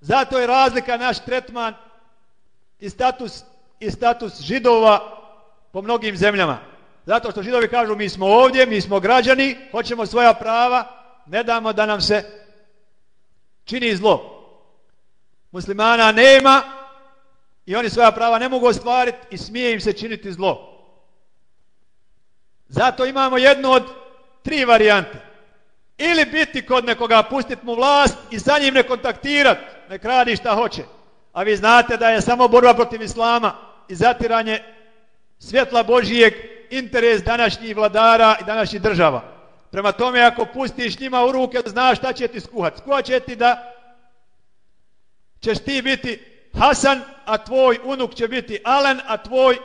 Zato je razlika naš tretman i status, i status židova po mnogim zemljama. Zato što židovi kažu mi smo ovdje, mi smo građani, hoćemo svoja prava, ne damo da nam se čini zlo. Muslimana nema i oni svoja prava ne mogu ostvariti i smije im se činiti zlo. Zato imamo jednu od tri varijante. Ili biti kod nekoga, pustiti mu vlast i sa njim ne kontaktirati, nek radi šta hoće. A vi znate da je samo borba protiv Islama i zatiranje svjetla Božijeg interes današnjih vladara i današnjih država. Prema tome, ako pustiš njima u ruke, znaš šta će ti skuhat. Skuhat će ti da ćeš ti biti Hasan, a tvoj unuk će biti Alen, a tvoj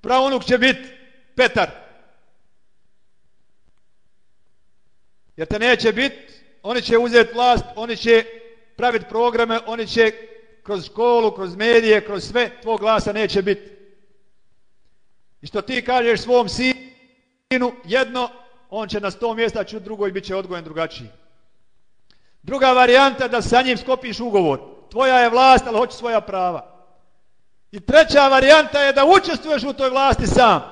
praunuk će biti Petar. Jer te neće biti, oni će uzeti vlast, oni će praviti programe, oni će kroz školu, kroz medije, kroz sve, tvog glasa neće biti. I što ti kažeš svom sinu jedno, on će na sto mjesta čuti drugo i bit će odgojen drugačiji. Druga varijanta da sa njim skopiš ugovor. Tvoja je vlast, ali hoće svoja prava. I treća varijanta je da učestvuješ u toj vlasti sam.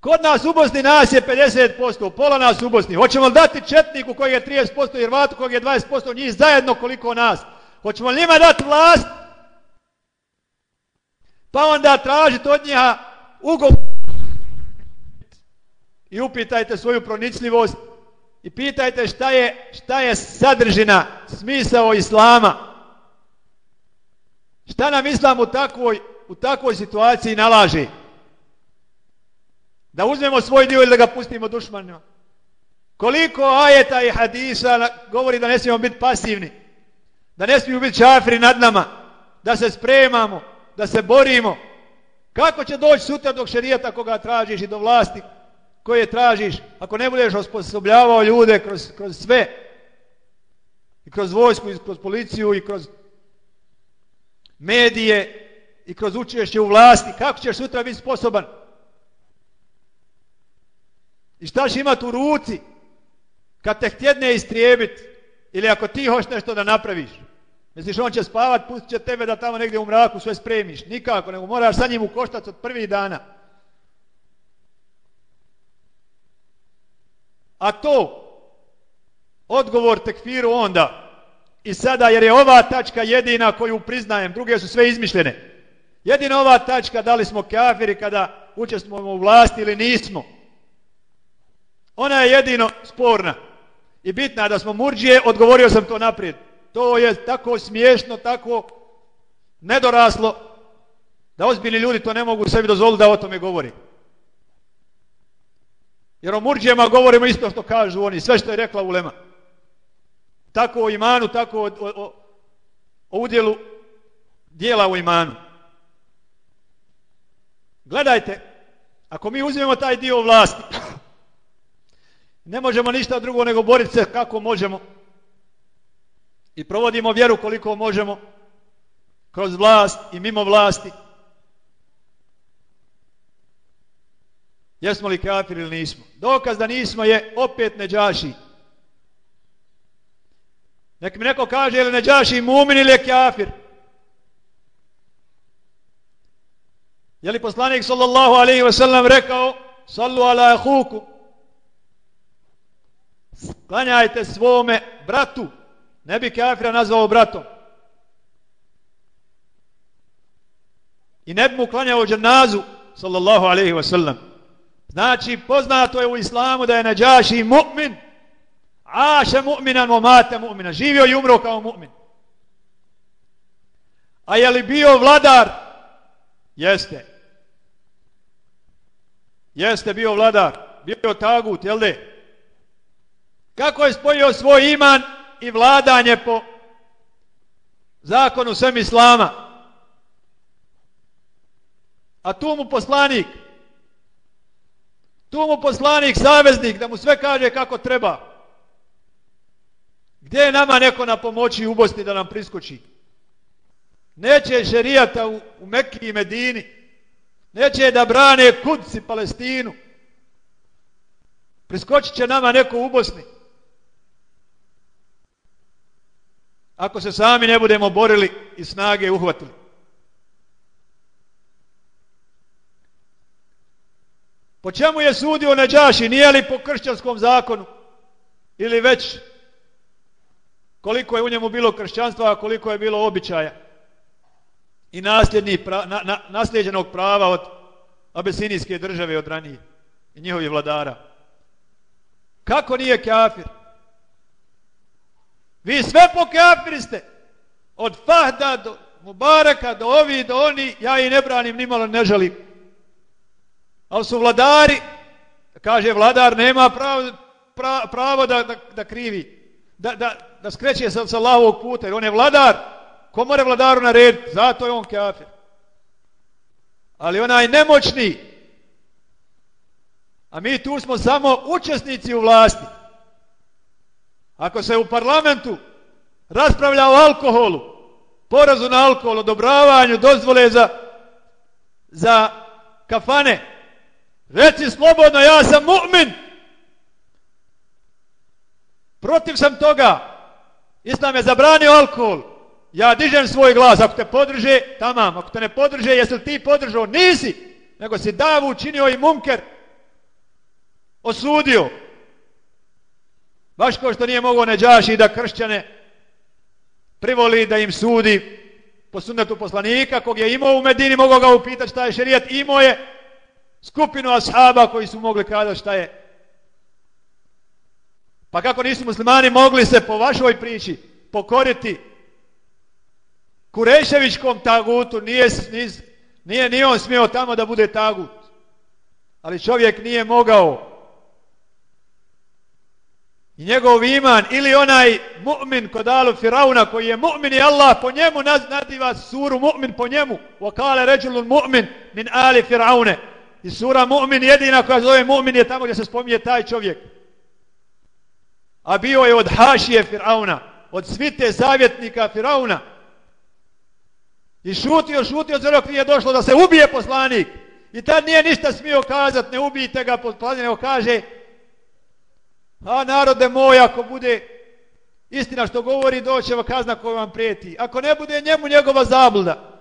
Kod nas u Bosni nas je 50%, pola nas u Bosni. Hoćemo li dati Četniku koji je 30% i Hrvatu koji je 20%, njih zajedno koliko nas? Hoćemo li njima dati vlast? Pa onda tražiti od njiha ugovor i upitajte svoju pronicljivost i pitajte šta je, šta je sadržina, smisao Islama. Šta nam Islam u takvoj, u takvoj situaciji nalaže? Da uzmemo svoj dio ili da ga pustimo dušmanima. Koliko ajeta i hadisa govori da ne smijemo biti pasivni. Da ne smijemo biti čafri nad nama. Da se spremamo. Da se borimo. Kako će doći sutra dok šerijata koga tražiš i do vlasti koje tražiš ako ne budeš osposobljavao ljude kroz, kroz sve i kroz vojsku i kroz policiju i kroz medije i kroz učešće u vlasti kako ćeš sutra biti sposoban i šta će imati u ruci kad te htjedne istrijebiti ili ako ti hoš nešto da napraviš. Misliš, on će spavat, pustit će tebe da tamo negdje u mraku sve spremiš. Nikako, nego moraš sa njim u koštac od prvih dana. A to, odgovor tekfiru onda, i sada jer je ova tačka jedina koju priznajem, druge su sve izmišljene. Jedina ova tačka, da li smo kafiri kada učestvujemo u vlasti ili nismo. Ona je jedino sporna. I bitna da smo murđije, odgovorio sam to naprijed. To je tako smiješno, tako nedoraslo, da ozbiljni ljudi to ne mogu sebi dozvoliti da o tome govori. Jer o murđijama govorimo isto što kažu oni, sve što je rekla Ulema. Tako o imanu, tako o, o, o udjelu dijela u imanu. Gledajte, ako mi uzmemo taj dio vlasti, ne možemo ništa drugo nego boriti se kako možemo i provodimo vjeru koliko možemo kroz vlast i mimo vlasti. Jesmo li kafir ili nismo? Dokaz da nismo je opet neđaši. Nek mi neko kaže je li neđaši mumin ili je kafir. Je li poslanik sallallahu alaihi wa sallam rekao sallu ala ahuku klanjajte svome bratu ne bi kafira nazvao bratom i ne bi mu klanjao dženazu sallallahu alaihi wa sallam znači poznato je u islamu da je nađaši mu'min. Aše mu'minan mate mu'mina živio i umro kao mu'min. A je li bio vladar? Jeste. Jeste bio vladar, bio tagut, jel de? Kako je spojio svoj iman i vladanje po zakonu svem islama? A tu mu poslanik, tu mu poslanik, saveznik, da mu sve kaže kako treba. Gdje je nama neko na pomoći u Bosni da nam priskoči? Neće šerijata u, u Mekki i Medini. Neće da brane Kudci Palestinu. Priskočit će nama neko u Bosni. Ako se sami ne budemo borili i snage uhvatili. Po čemu je sudio Neđaši? Nije li po kršćanskom zakonu? Ili već koliko je u njemu bilo kršćanstva, a koliko je bilo običaja? i pra, na, na, nasljeđenog prava od abesinijske države od ranije i njihovih vladara. Kako nije kafir? Vi sve po kafiri ste. Od Fahda do Mubaraka do ovi do oni, ja i ne branim, nimalo ne želim. Ali su vladari, kaže vladar, nema pravo, pravo da, da, da krivi, da, da, da skreće sa, sa lavog puta, jer on je vladar, Ko more vladaru narediti? Zato je on kafir. Ali onaj nemoćni, a mi tu smo samo učesnici u vlasti. Ako se u parlamentu raspravlja o alkoholu, porazu na alkohol, odobravanju, dozvole za, za kafane, reci slobodno, ja sam mu'min. Protiv sam toga. Islam je zabranio alkohol. Ja dižem svoj glas, ako te podrže, tamam, ako te ne podrže, jesi li ti podržao? Nisi, nego si davu učinio i munker, osudio. Baš kao što nije mogao neđaši da kršćane privoli da im sudi po sunnetu poslanika, kog je imao u Medini, mogao ga upitati šta je šerijat, imao je skupinu ashaba koji su mogli kazati šta je. Pa kako nisu muslimani mogli se po vašoj priči pokoriti Kureševićkom tagutu nije, nije, nije on smio tamo da bude tagut. Ali čovjek nije mogao. I njegov iman, ili onaj mu'min kod Alu Firauna, koji je mu'min i Allah po njemu naziva suru mu'min po njemu. Vakale ređulun mu'min min Ali Firaune. I sura mu'min jedina koja zove mu'min je tamo gdje se spominje taj čovjek. A bio je od Hašije Firauna, od svite zavjetnika Firauna. I šutio, šutio, dok nije došlo da se ubije poslanik. I tad nije ništa smio kazati, ne ubijte ga poslanik, nego kaže, a narode moj, ako bude istina što govori, doće kazna koja vam prijeti. Ako ne bude njemu njegova zabluda,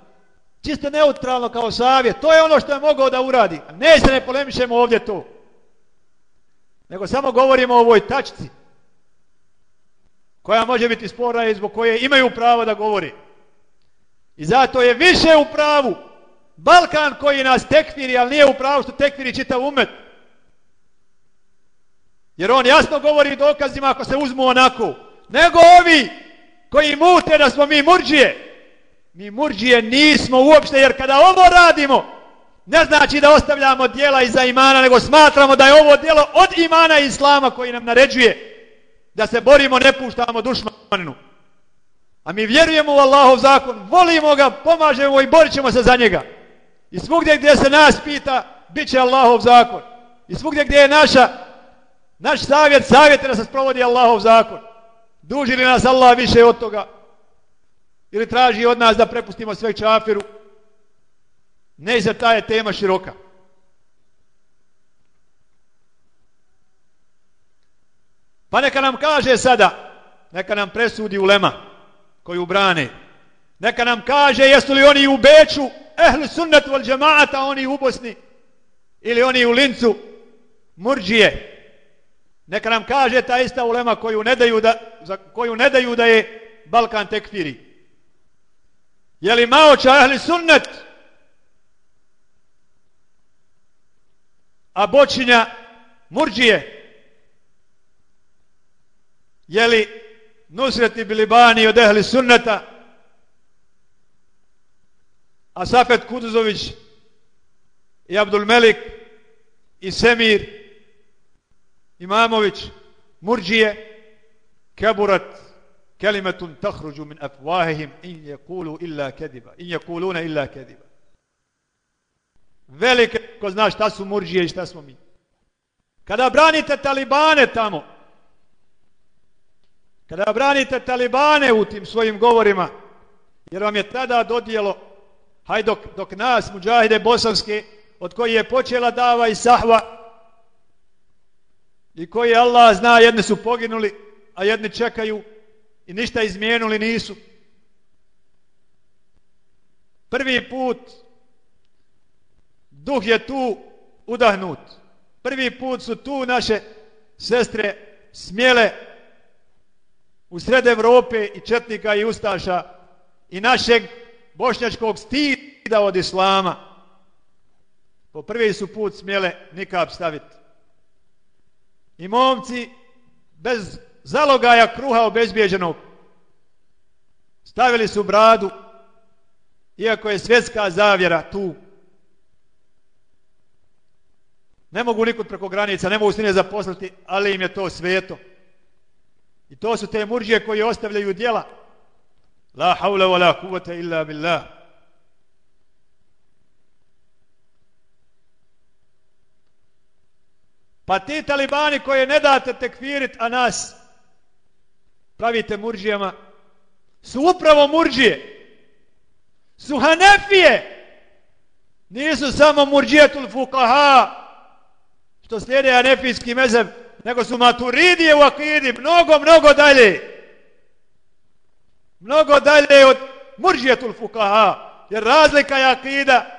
čisto neutralno kao savjet, to je ono što je mogao da uradi. Ne se ne polemišemo ovdje to. Nego samo govorimo o ovoj tačci, koja može biti spora i zbog koje imaju pravo da govori. I zato je više u pravu Balkan koji nas tekfiri, ali nije u pravu što tekfiri čitav umet. Jer on jasno govori dokazima ako se uzmu onako. Nego ovi koji mute da smo mi murđije. Mi murđije nismo uopšte, jer kada ovo radimo, ne znači da ostavljamo dijela iza imana, nego smatramo da je ovo dijelo od imana islama koji nam naređuje da se borimo, ne puštamo dušmaninu. A mi vjerujemo u Allahov zakon, volimo ga, pomažemo i borit ćemo se za njega. I svugdje gdje se nas pita, bit će Allahov zakon. I svugdje gdje je naša, naš savjet, savjet je da se sprovodi Allahov zakon. Duži li nas Allah više od toga? Ili traži od nas da prepustimo sve čafiru? Ne za ta je tema široka. Pa neka nam kaže sada, neka nam presudi ulema koju brane. Neka nam kaže jesu li oni u Beču, ehli sunnet vol džemaata, oni u Bosni, ili oni u Lincu, murđije. Neka nam kaže ta ista ulema koju ne daju da, za koju ne daju da je Balkan tekfiri. Je li maoča ehli sunnet? A bočinja murđije? Je li Bilibani od ehli sunneta? A Safet Kuduzović i Abdul Melik i Semir Imamović, Murđije, keburat kelimetun tahruđu min afwahihim in yakulu illa kediba. In yakuluna illa kediba. Velike, ko zna šta su Murđije i šta smo mi. Kada branite talibane tamo, kada branite talibane u tim svojim govorima, jer vam je tada dodijelo, haj dok, dok nas, muđahide bosanske, od koji je počela dava i sahva, i koji Allah zna, jedni su poginuli, a jedni čekaju i ništa izmijenuli nisu. Prvi put duh je tu udahnut. Prvi put su tu naše sestre smjele u sred Evrope i četnika i ustaša i našeg bošnjačkog stida od islama. Po prvi su put smjele nikab staviti. I momci bez zalogaja kruha obezbijeđenog stavili su bradu iako je svjetska zavjera tu. Ne mogu nikud preko granica, ne mogu se ne zaposliti, ali im je to sveto. I to su te murđije koji ostavljaju djela. La haula wa la kuvata illa billah. Pa ti talibani koje ne date tekfirit, a nas pravite murđijama, su upravo murđije. Su hanefije. Nisu samo murđijetul fukaha, što slijede hanefijski mezeb, nego su maturidije u akidi, mnogo, mnogo dalje. Mnogo dalje od murđijetul fukaha, jer razlika je akida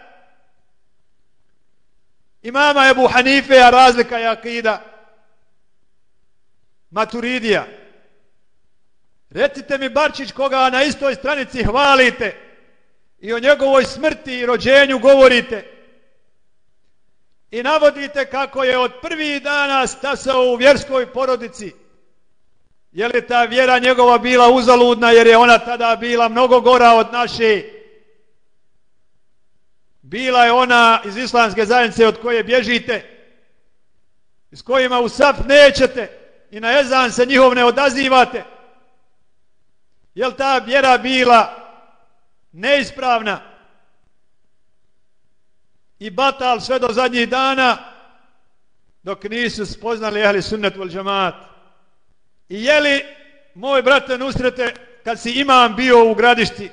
imama Ebu Hanife, a razlika je akida Maturidija. Recite mi Barčić koga na istoj stranici hvalite i o njegovoj smrti i rođenju govorite i navodite kako je od prvih dana stasao u vjerskoj porodici. Je li ta vjera njegova bila uzaludna jer je ona tada bila mnogo gora od naše bila je ona iz islamske zajednice od koje bježite, s kojima u saf nećete i na ezan se njihov ne odazivate. Jel ta vjera bila neispravna i batal sve do zadnjih dana dok nisu spoznali ahli sunnet vol džamat. I je li, moj brate Nusrete, kad si imam bio u gradišti,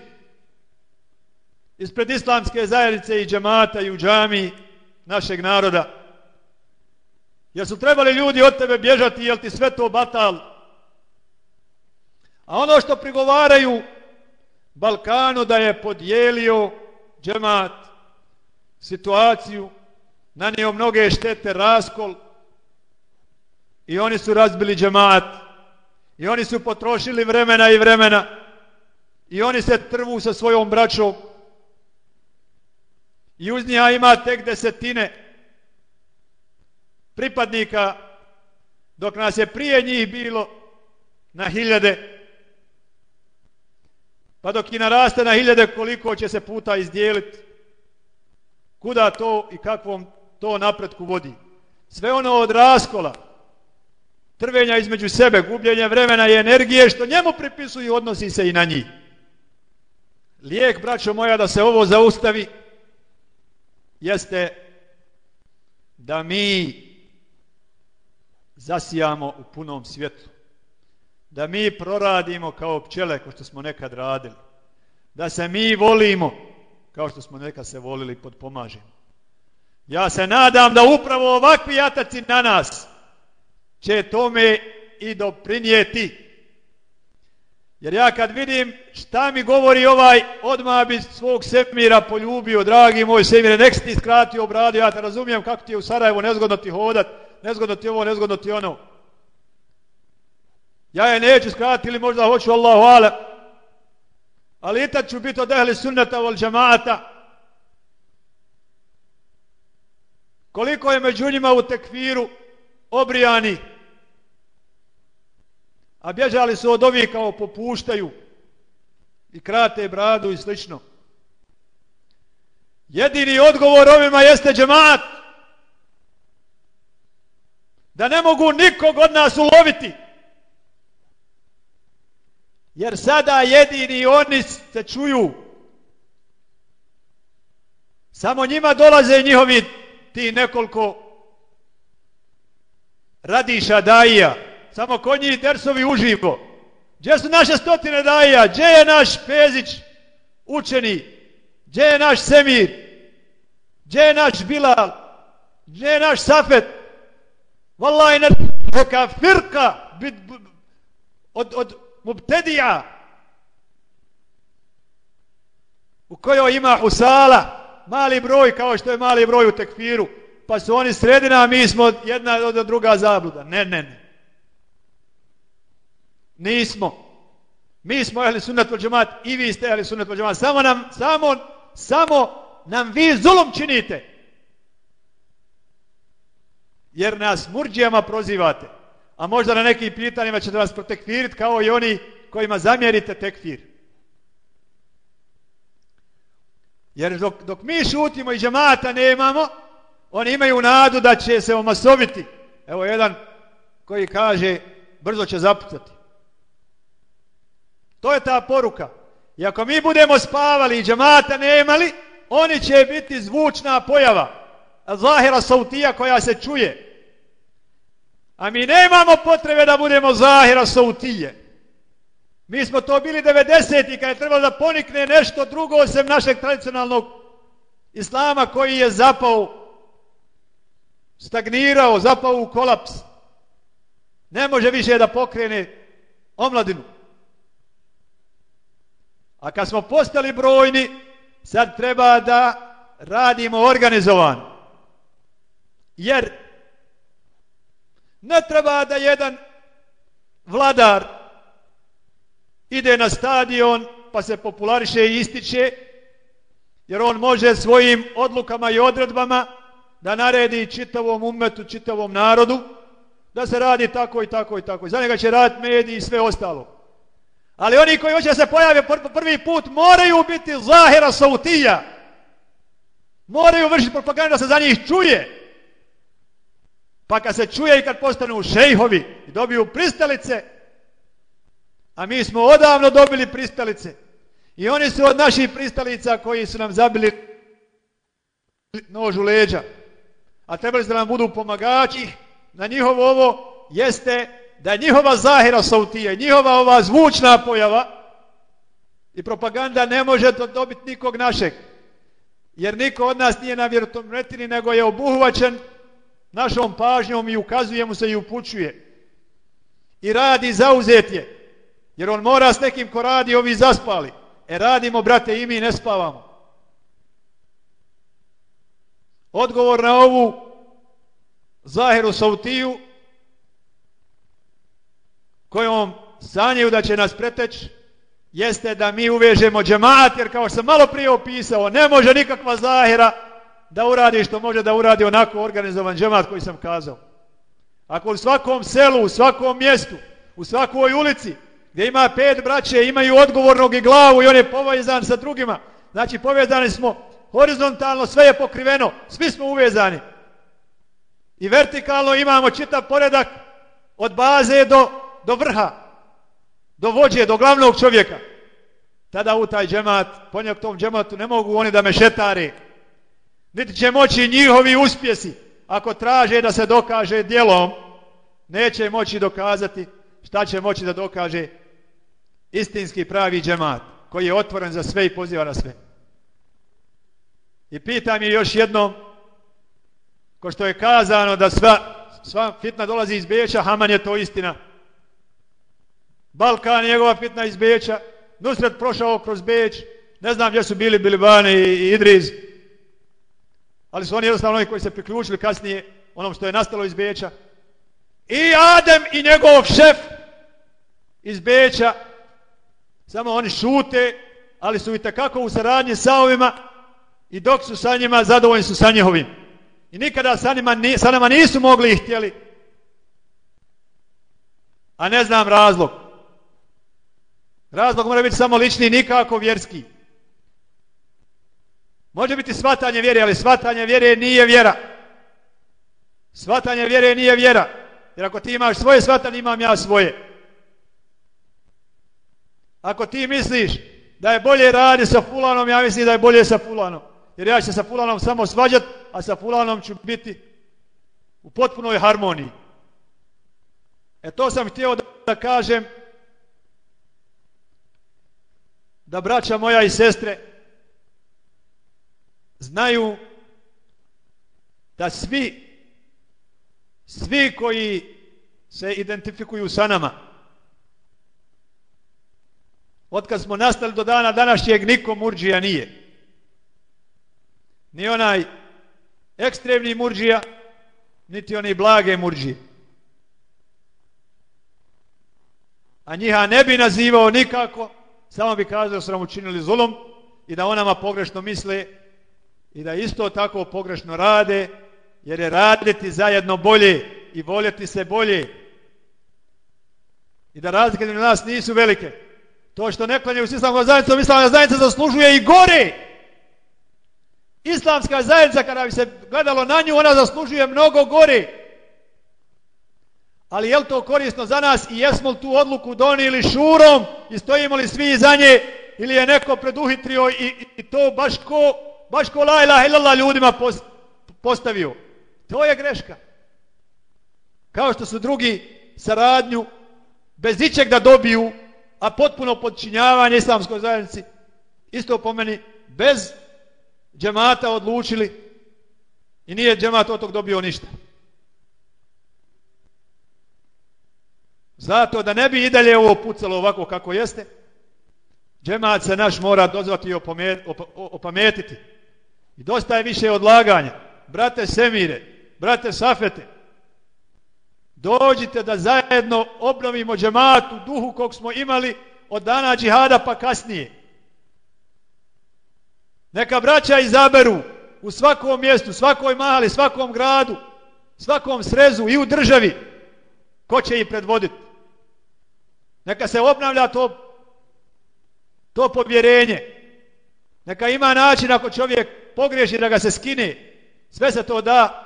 ispred islamske zajednice i džemata i u džami našeg naroda. Jer su trebali ljudi od tebe bježati, jel ti sve to batal? A ono što prigovaraju Balkanu da je podijelio džemat situaciju, nanio mnoge štete, raskol i oni su razbili džemat i oni su potrošili vremena i vremena i oni se trvu sa svojom braćom i uz njih ima tek desetine pripadnika, dok nas je prije njih bilo na hiljade. Pa dok i naraste na hiljade koliko će se puta izdijeliti. Kuda to i kakvom to napretku vodi. Sve ono od raskola, trvenja između sebe, gubljenja vremena i energije, što njemu pripisuju, odnosi se i na njih. Lijek, braćo moja, da se ovo zaustavi, jeste da mi zasijamo u punom svjetlu. Da mi proradimo kao pčele, kao što smo nekad radili. Da se mi volimo, kao što smo nekad se volili, podpomažemo. Ja se nadam da upravo ovakvi jataci na nas će tome i doprinijeti. Jer ja kad vidim šta mi govori ovaj, odmah bi svog semira poljubio, dragi moj semire, nek si ti skratio obradio, ja te razumijem kako ti je u Sarajevu nezgodno ti hodat, nezgodno ti ovo, nezgodno ti ono. Ja je neću skratiti ili možda hoću Allahu ale, ali i tad ću biti od ehli sunnata vol džamata. Koliko je među njima u tekfiru obrijani, a bježali su od ovih kao popuštaju i krate bradu i slično. Jedini odgovor ovima jeste džemat. Da ne mogu nikog od nas uloviti. Jer sada jedini oni se čuju. Samo njima dolaze njihovi ti nekoliko radiša daija samo kod njih dersovi uživo. Gdje su naše stotine daja? Gdje je naš Pezić učeni? Gdje je naš Semir? Gdje je naš Bilal? Gdje je naš Safet? Wallahi neka firka od, od mubtedija u kojoj ima Husala mali broj kao što je mali broj u tekfiru pa su oni sredina a mi smo jedna od druga zabluda ne ne ne Nismo. Mi smo ehli sunnet džemat i vi ste ehli sunnet džemat. Samo nam, samo, samo nam vi zulum činite. Jer nas murđijama prozivate. A možda na nekim pitanjima ćete vas protekviriti kao i oni kojima zamjerite tekfir. Jer dok, dok mi šutimo i džemata nemamo, oni imaju nadu da će se omasoviti. Evo jedan koji kaže brzo će zapucati. To je ta poruka. I ako mi budemo spavali i džamata nemali, oni će biti zvučna pojava. Zahira sautija koja se čuje. A mi nemamo potrebe da budemo zahira sautije. Mi smo to bili 90. kad je trebalo da ponikne nešto drugo osim našeg tradicionalnog islama koji je zapao, stagnirao, zapao u kolaps. Ne može više da pokrene omladinu. A kad smo postali brojni, sad treba da radimo organizovan. Jer ne treba da jedan vladar ide na stadion pa se populariše i ističe, jer on može svojim odlukama i odredbama da naredi čitavom umetu, čitavom narodu, da se radi tako i tako i tako. Za njega će raditi mediji i sve ostalo. Ali oni koji hoće se pojave prvi put moraju biti zahira sautija. Moraju vršiti propagandu da se za njih čuje. Pa kad se čuje i kad postanu šejhovi i dobiju pristalice, a mi smo odavno dobili pristalice, i oni su od naših pristalica koji su nam zabili nož u leđa, a trebali su da nam budu pomagači, na njihovo ovo jeste da njihova zahira sautija, njihova ova zvučna pojava i propaganda ne može dobiti nikog našeg. Jer niko od nas nije na vjerotomretini, nego je obuhvaćen našom pažnjom i ukazuje mu se i upućuje. I radi zauzet je. Jer on mora s nekim ko radi, ovi zaspali. E radimo, brate, i mi ne spavamo. Odgovor na ovu zahiru sautiju kojom sanjaju da će nas preteć, jeste da mi uvežemo džemat, jer kao što sam malo prije opisao, ne može nikakva zahira da uradi što može da uradi onako organizovan džemat koji sam kazao. Ako u svakom selu, u svakom mjestu, u svakoj ulici, gdje ima pet braće, imaju odgovornog i glavu i on je povezan sa drugima. Znači povezani smo horizontalno, sve je pokriveno, svi smo uvezani. I vertikalno imamo čitav poredak od baze do, do vrha, do vođe, do glavnog čovjeka. Tada u taj džemat, ponijek tom džematu ne mogu oni da me šetari. Niti će moći njihovi uspjesi, ako traže da se dokaže djelom, neće moći dokazati šta će moći da dokaže istinski pravi džemat, koji je otvoren za sve i poziva na sve. I pitam je još jednom, ko što je kazano da sva, sva fitna dolazi iz Beča, Haman je to istina. Balkan je njegova fitna iz Beča, Nusret prošao kroz Beč, ne znam gdje su bili Bilibani i Idriz, ali su oni jednostavno oni koji se priključili kasnije onom što je nastalo iz Beča. I Adem i njegov šef iz Beča, samo oni šute, ali su i takako u saradnji sa ovima i dok su sa njima, zadovoljni su sa njihovim. I nikada sa, njima, sa nama nisu mogli i htjeli. A ne znam razlog. Razlog mora biti samo lični, nikako vjerski. Može biti svatanje vjere, ali svatanje vjere nije vjera. Svatanje vjere nije vjera. Jer ako ti imaš svoje svatanje, imam ja svoje. Ako ti misliš da je bolje radi sa fulanom, ja mislim da je bolje sa fulanom. Jer ja ću sa fulanom samo svađat, a sa fulanom ću biti u potpunoj harmoniji. E to sam htio da, da kažem da braća moja i sestre znaju da svi svi koji se identifikuju sa nama Otkad smo nastali do dana današnjeg nikom murđija nije. Ni onaj ekstremni murđija, niti oni blage murđije. A njiha ne bi nazivao nikako, samo bi kazao da su nam učinili zulom i da onama pogrešno misle i da isto tako pogrešno rade, jer je raditi zajedno bolje i voljeti se bolje. I da razlike na nas nisu velike. To što ne klanjaju s islamskom zajednicom, islamska zajednica zaslužuje i gore. Islamska zajednica, kada bi se gledalo na nju, ona zaslužuje mnogo gore. Ali je li to korisno za nas i jesmo li tu odluku donijeli šurom i stojimo li svi za nje ili je neko preduhitrio i, i to baš ko, baš ko la ilaha illallah ljudima postavio. To je greška. Kao što su drugi saradnju bez ičeg da dobiju a potpuno podčinjavanje islamskoj zajednici, isto po meni, bez džemata odlučili i nije džemat od tog dobio ništa. Zato da ne bi i dalje ovo pucalo ovako kako jeste, džemat se naš mora dozvati i opametiti. I dosta je više odlaganja. Brate Semire, brate Safete, Dođite da zajedno obnovimo džemat u duhu kog smo imali od dana džihada pa kasnije. Neka braća izaberu u svakom mjestu, svakoj mali, svakom gradu, svakom srezu i u državi ko će ih predvoditi. Neka se obnavlja to, to povjerenje. Neka ima način ako čovjek pogriješi da ga se skine. Sve se to da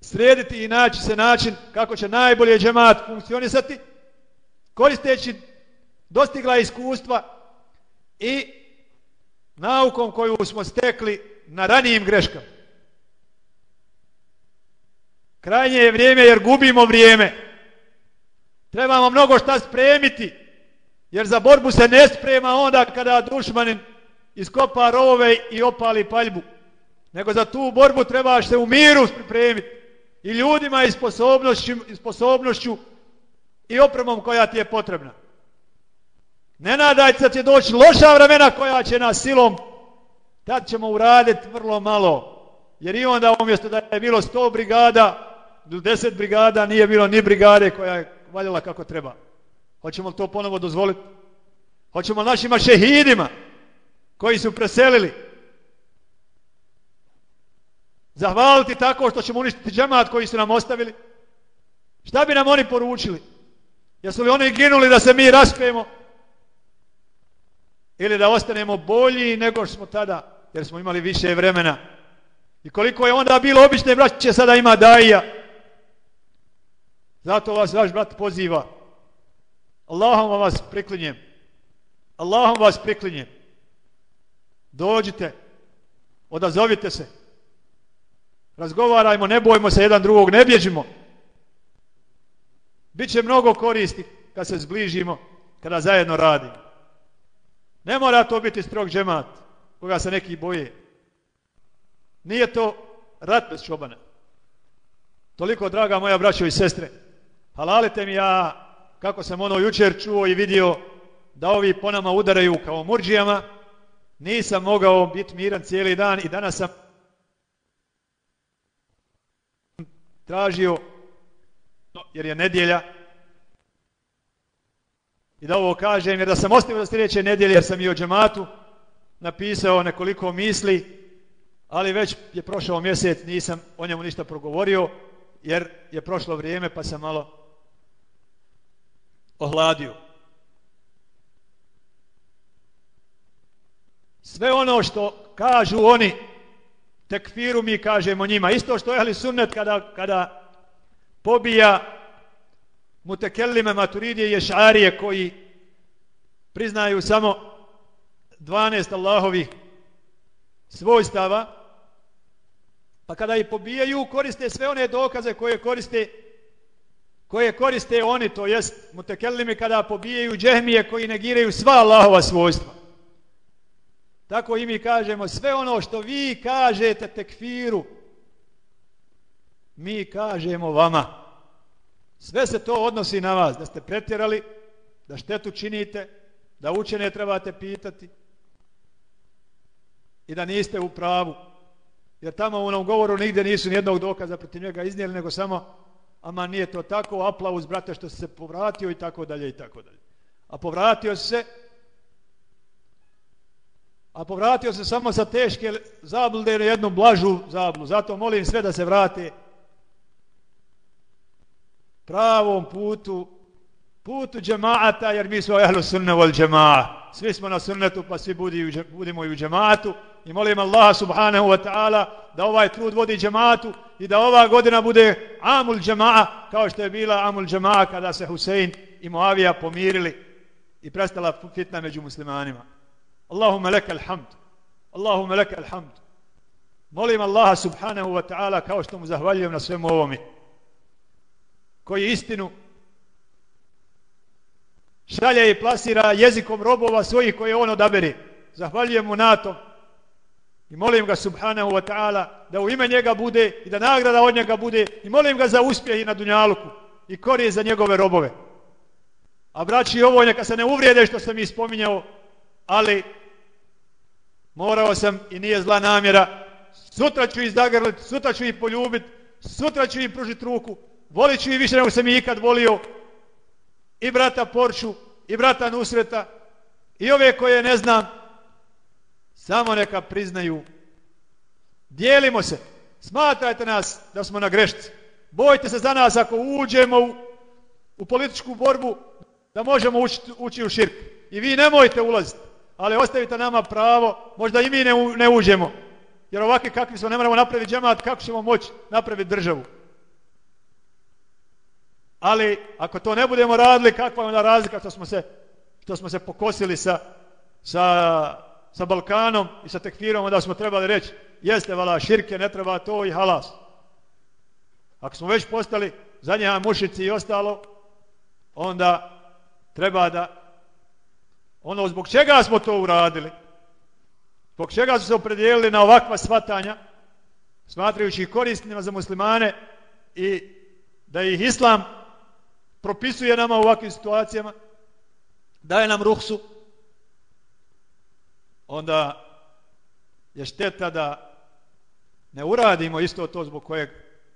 srediti i naći se način kako će najbolje džemat funkcionisati, koristeći dostigla iskustva i naukom koju smo stekli na ranijim greškama. Krajnje je vrijeme jer gubimo vrijeme. Trebamo mnogo šta spremiti, jer za borbu se ne sprema onda kada dušmanin iskopa rovove i opali paljbu. Nego za tu borbu trebaš se u miru pripremiti i ljudima i sposobnošću, i sposobnošću i opremom koja ti je potrebna. Ne nadajte da će doći loša vremena koja će nas silom, tad ćemo uraditi vrlo malo. Jer i onda umjesto da je bilo sto brigada, do deset brigada nije bilo ni brigade koja je valjala kako treba. Hoćemo li to ponovo dozvoliti? Hoćemo našima šehidima koji su preselili Zahvaliti tako što ćemo uništiti džemat koji su nam ostavili. Šta bi nam oni poručili? Jesu li oni ginuli da se mi raspijemo? Ili da ostanemo bolji nego što smo tada, jer smo imali više vremena. I koliko je onda bilo obične braće, sada ima daija. Zato vas vaš brat poziva. Allahom vas priklinjem. Allahom vas priklinjem. Dođite, odazovite se. Razgovarajmo, ne bojmo se jedan drugog, ne bježimo. Biće mnogo koristi kad se zbližimo, kada zajedno radimo. Ne mora to biti strog džemat, koga se neki boje. Nije to rat bez čobana. Toliko, draga moja braćo i sestre, halalite mi ja, kako sam ono jučer čuo i vidio, da ovi po nama udaraju kao murđijama, nisam mogao biti miran cijeli dan i danas sam tražio, jer je nedjelja, i da ovo kažem, jer da sam ostavio sljedeće nedjelje, jer sam i o džematu napisao nekoliko misli, ali već je prošao mjesec, nisam o njemu ništa progovorio, jer je prošlo vrijeme pa sam malo ohladio. Sve ono što kažu oni, tekfiru mi kažemo njima. Isto što je ali sunnet kada, kada pobija mutekellime maturidije i ješarije koji priznaju samo 12 Allahovih svojstava, pa kada ih pobijaju koriste sve one dokaze koje koriste koje koriste oni, to jest mutekellimi kada pobijaju džehmije koji negiraju sva Allahova svojstva. Tako i mi kažemo, sve ono što vi kažete tekfiru, mi kažemo vama. Sve se to odnosi na vas, da ste pretjerali, da štetu činite, da učene trebate pitati i da niste u pravu. Jer tamo u onom govoru nigdje nisu nijednog dokaza protiv njega iznijeli, nego samo, ama nije to tako, aplauz, brate, što se povratio i tako dalje i tako dalje. A povratio se a povratio se samo sa teške zablude na jednu blažu zablu. Zato molim sve da se vrate pravom putu, putu džemaata, jer mi smo ehlu sunne vol. Svi smo na sunnetu, pa svi budi, budimo i u džemaatu. I molim Allah subhanahu wa ta'ala da ovaj trud vodi džemaatu i da ova godina bude amul džemaa, kao što je bila amul džemaa kada se Husein i Muavija pomirili i prestala fitna među muslimanima. Allahumma leka alhamd. Allahumma leka alhamd. Molim Allaha subhanahu wa ta'ala kao što mu zahvaljujem na svemu ovome. Koji istinu šalje i plasira jezikom robova svojih koje on odabere. Zahvaljujem mu na to i molim ga subhanahu wa ta'ala da u ime njega bude i da nagrada od njega bude. I molim ga za uspjeh i na dunjaluku i korije za njegove robove. A braći ovo neka se ne uvrijede što sam ih spominjao, ali morao sam i nije zla namjera, sutra ću ih zagrliti, sutra ću ih poljubiti, sutra ću im pružiti ruku, volit ću ih više nego sam ih ikad volio, i brata Porču, i brata Nusreta, i ove koje ne znam, samo neka priznaju. Dijelimo se, smatrajte nas da smo na grešci. Bojte se za nas ako uđemo u, u političku borbu, da možemo ući, ući u širk. I vi nemojte ulaziti ali ostavite nama pravo, možda i mi ne, ne uđemo. Jer ovakvi kakvi smo, ne moramo napraviti džemat, kako ćemo moći napraviti državu. Ali ako to ne budemo radili, kakva je onda razlika što smo se, što smo se pokosili sa, sa, sa Balkanom i sa tekfirom, onda smo trebali reći, jeste vala širke, ne treba to i halas. Ako smo već postali zadnja mušici i ostalo, onda treba da ono zbog čega smo to uradili, zbog čega su se opredijelili na ovakva svatanja, smatrajući ih korisnima za muslimane i da ih islam propisuje nama u ovakvim situacijama, daje nam ruhsu, onda je šteta da ne uradimo isto to zbog kojeg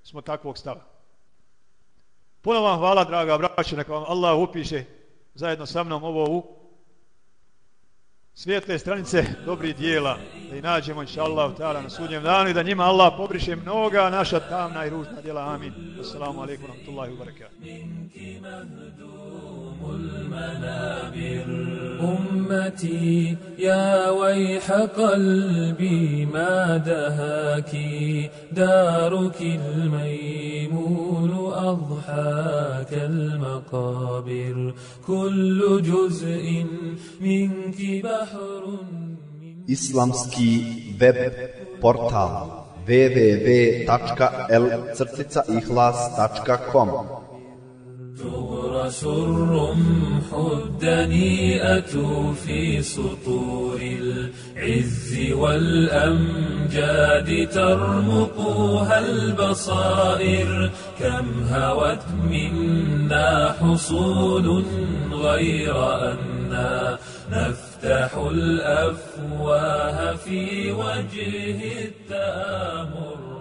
smo takvog stava. Puno vam hvala, draga braća, neka vam Allah upiše zajedno sa mnom ovo u svijetle stranice dobrih dijela, da i nađemo, inša Allah, na sudnjem danu i da njima Allah pobriše mnoga naša tamna i ružna djela. Amin. Assalamu alaikum, rahmatullahi wa barakatuh. المنابر أمتي يا ويح قلبي ما دهاك. دارك الميمون أضحاك المقابر. كل جزء منك بحر Islamski web portal www.l-ihlas.com الرمح الدنيئة في سطور العز والأمجاد ترمقها البصائر. كم هوت منا حصول غير أنا نفتح الأفواه في وجه التآمر.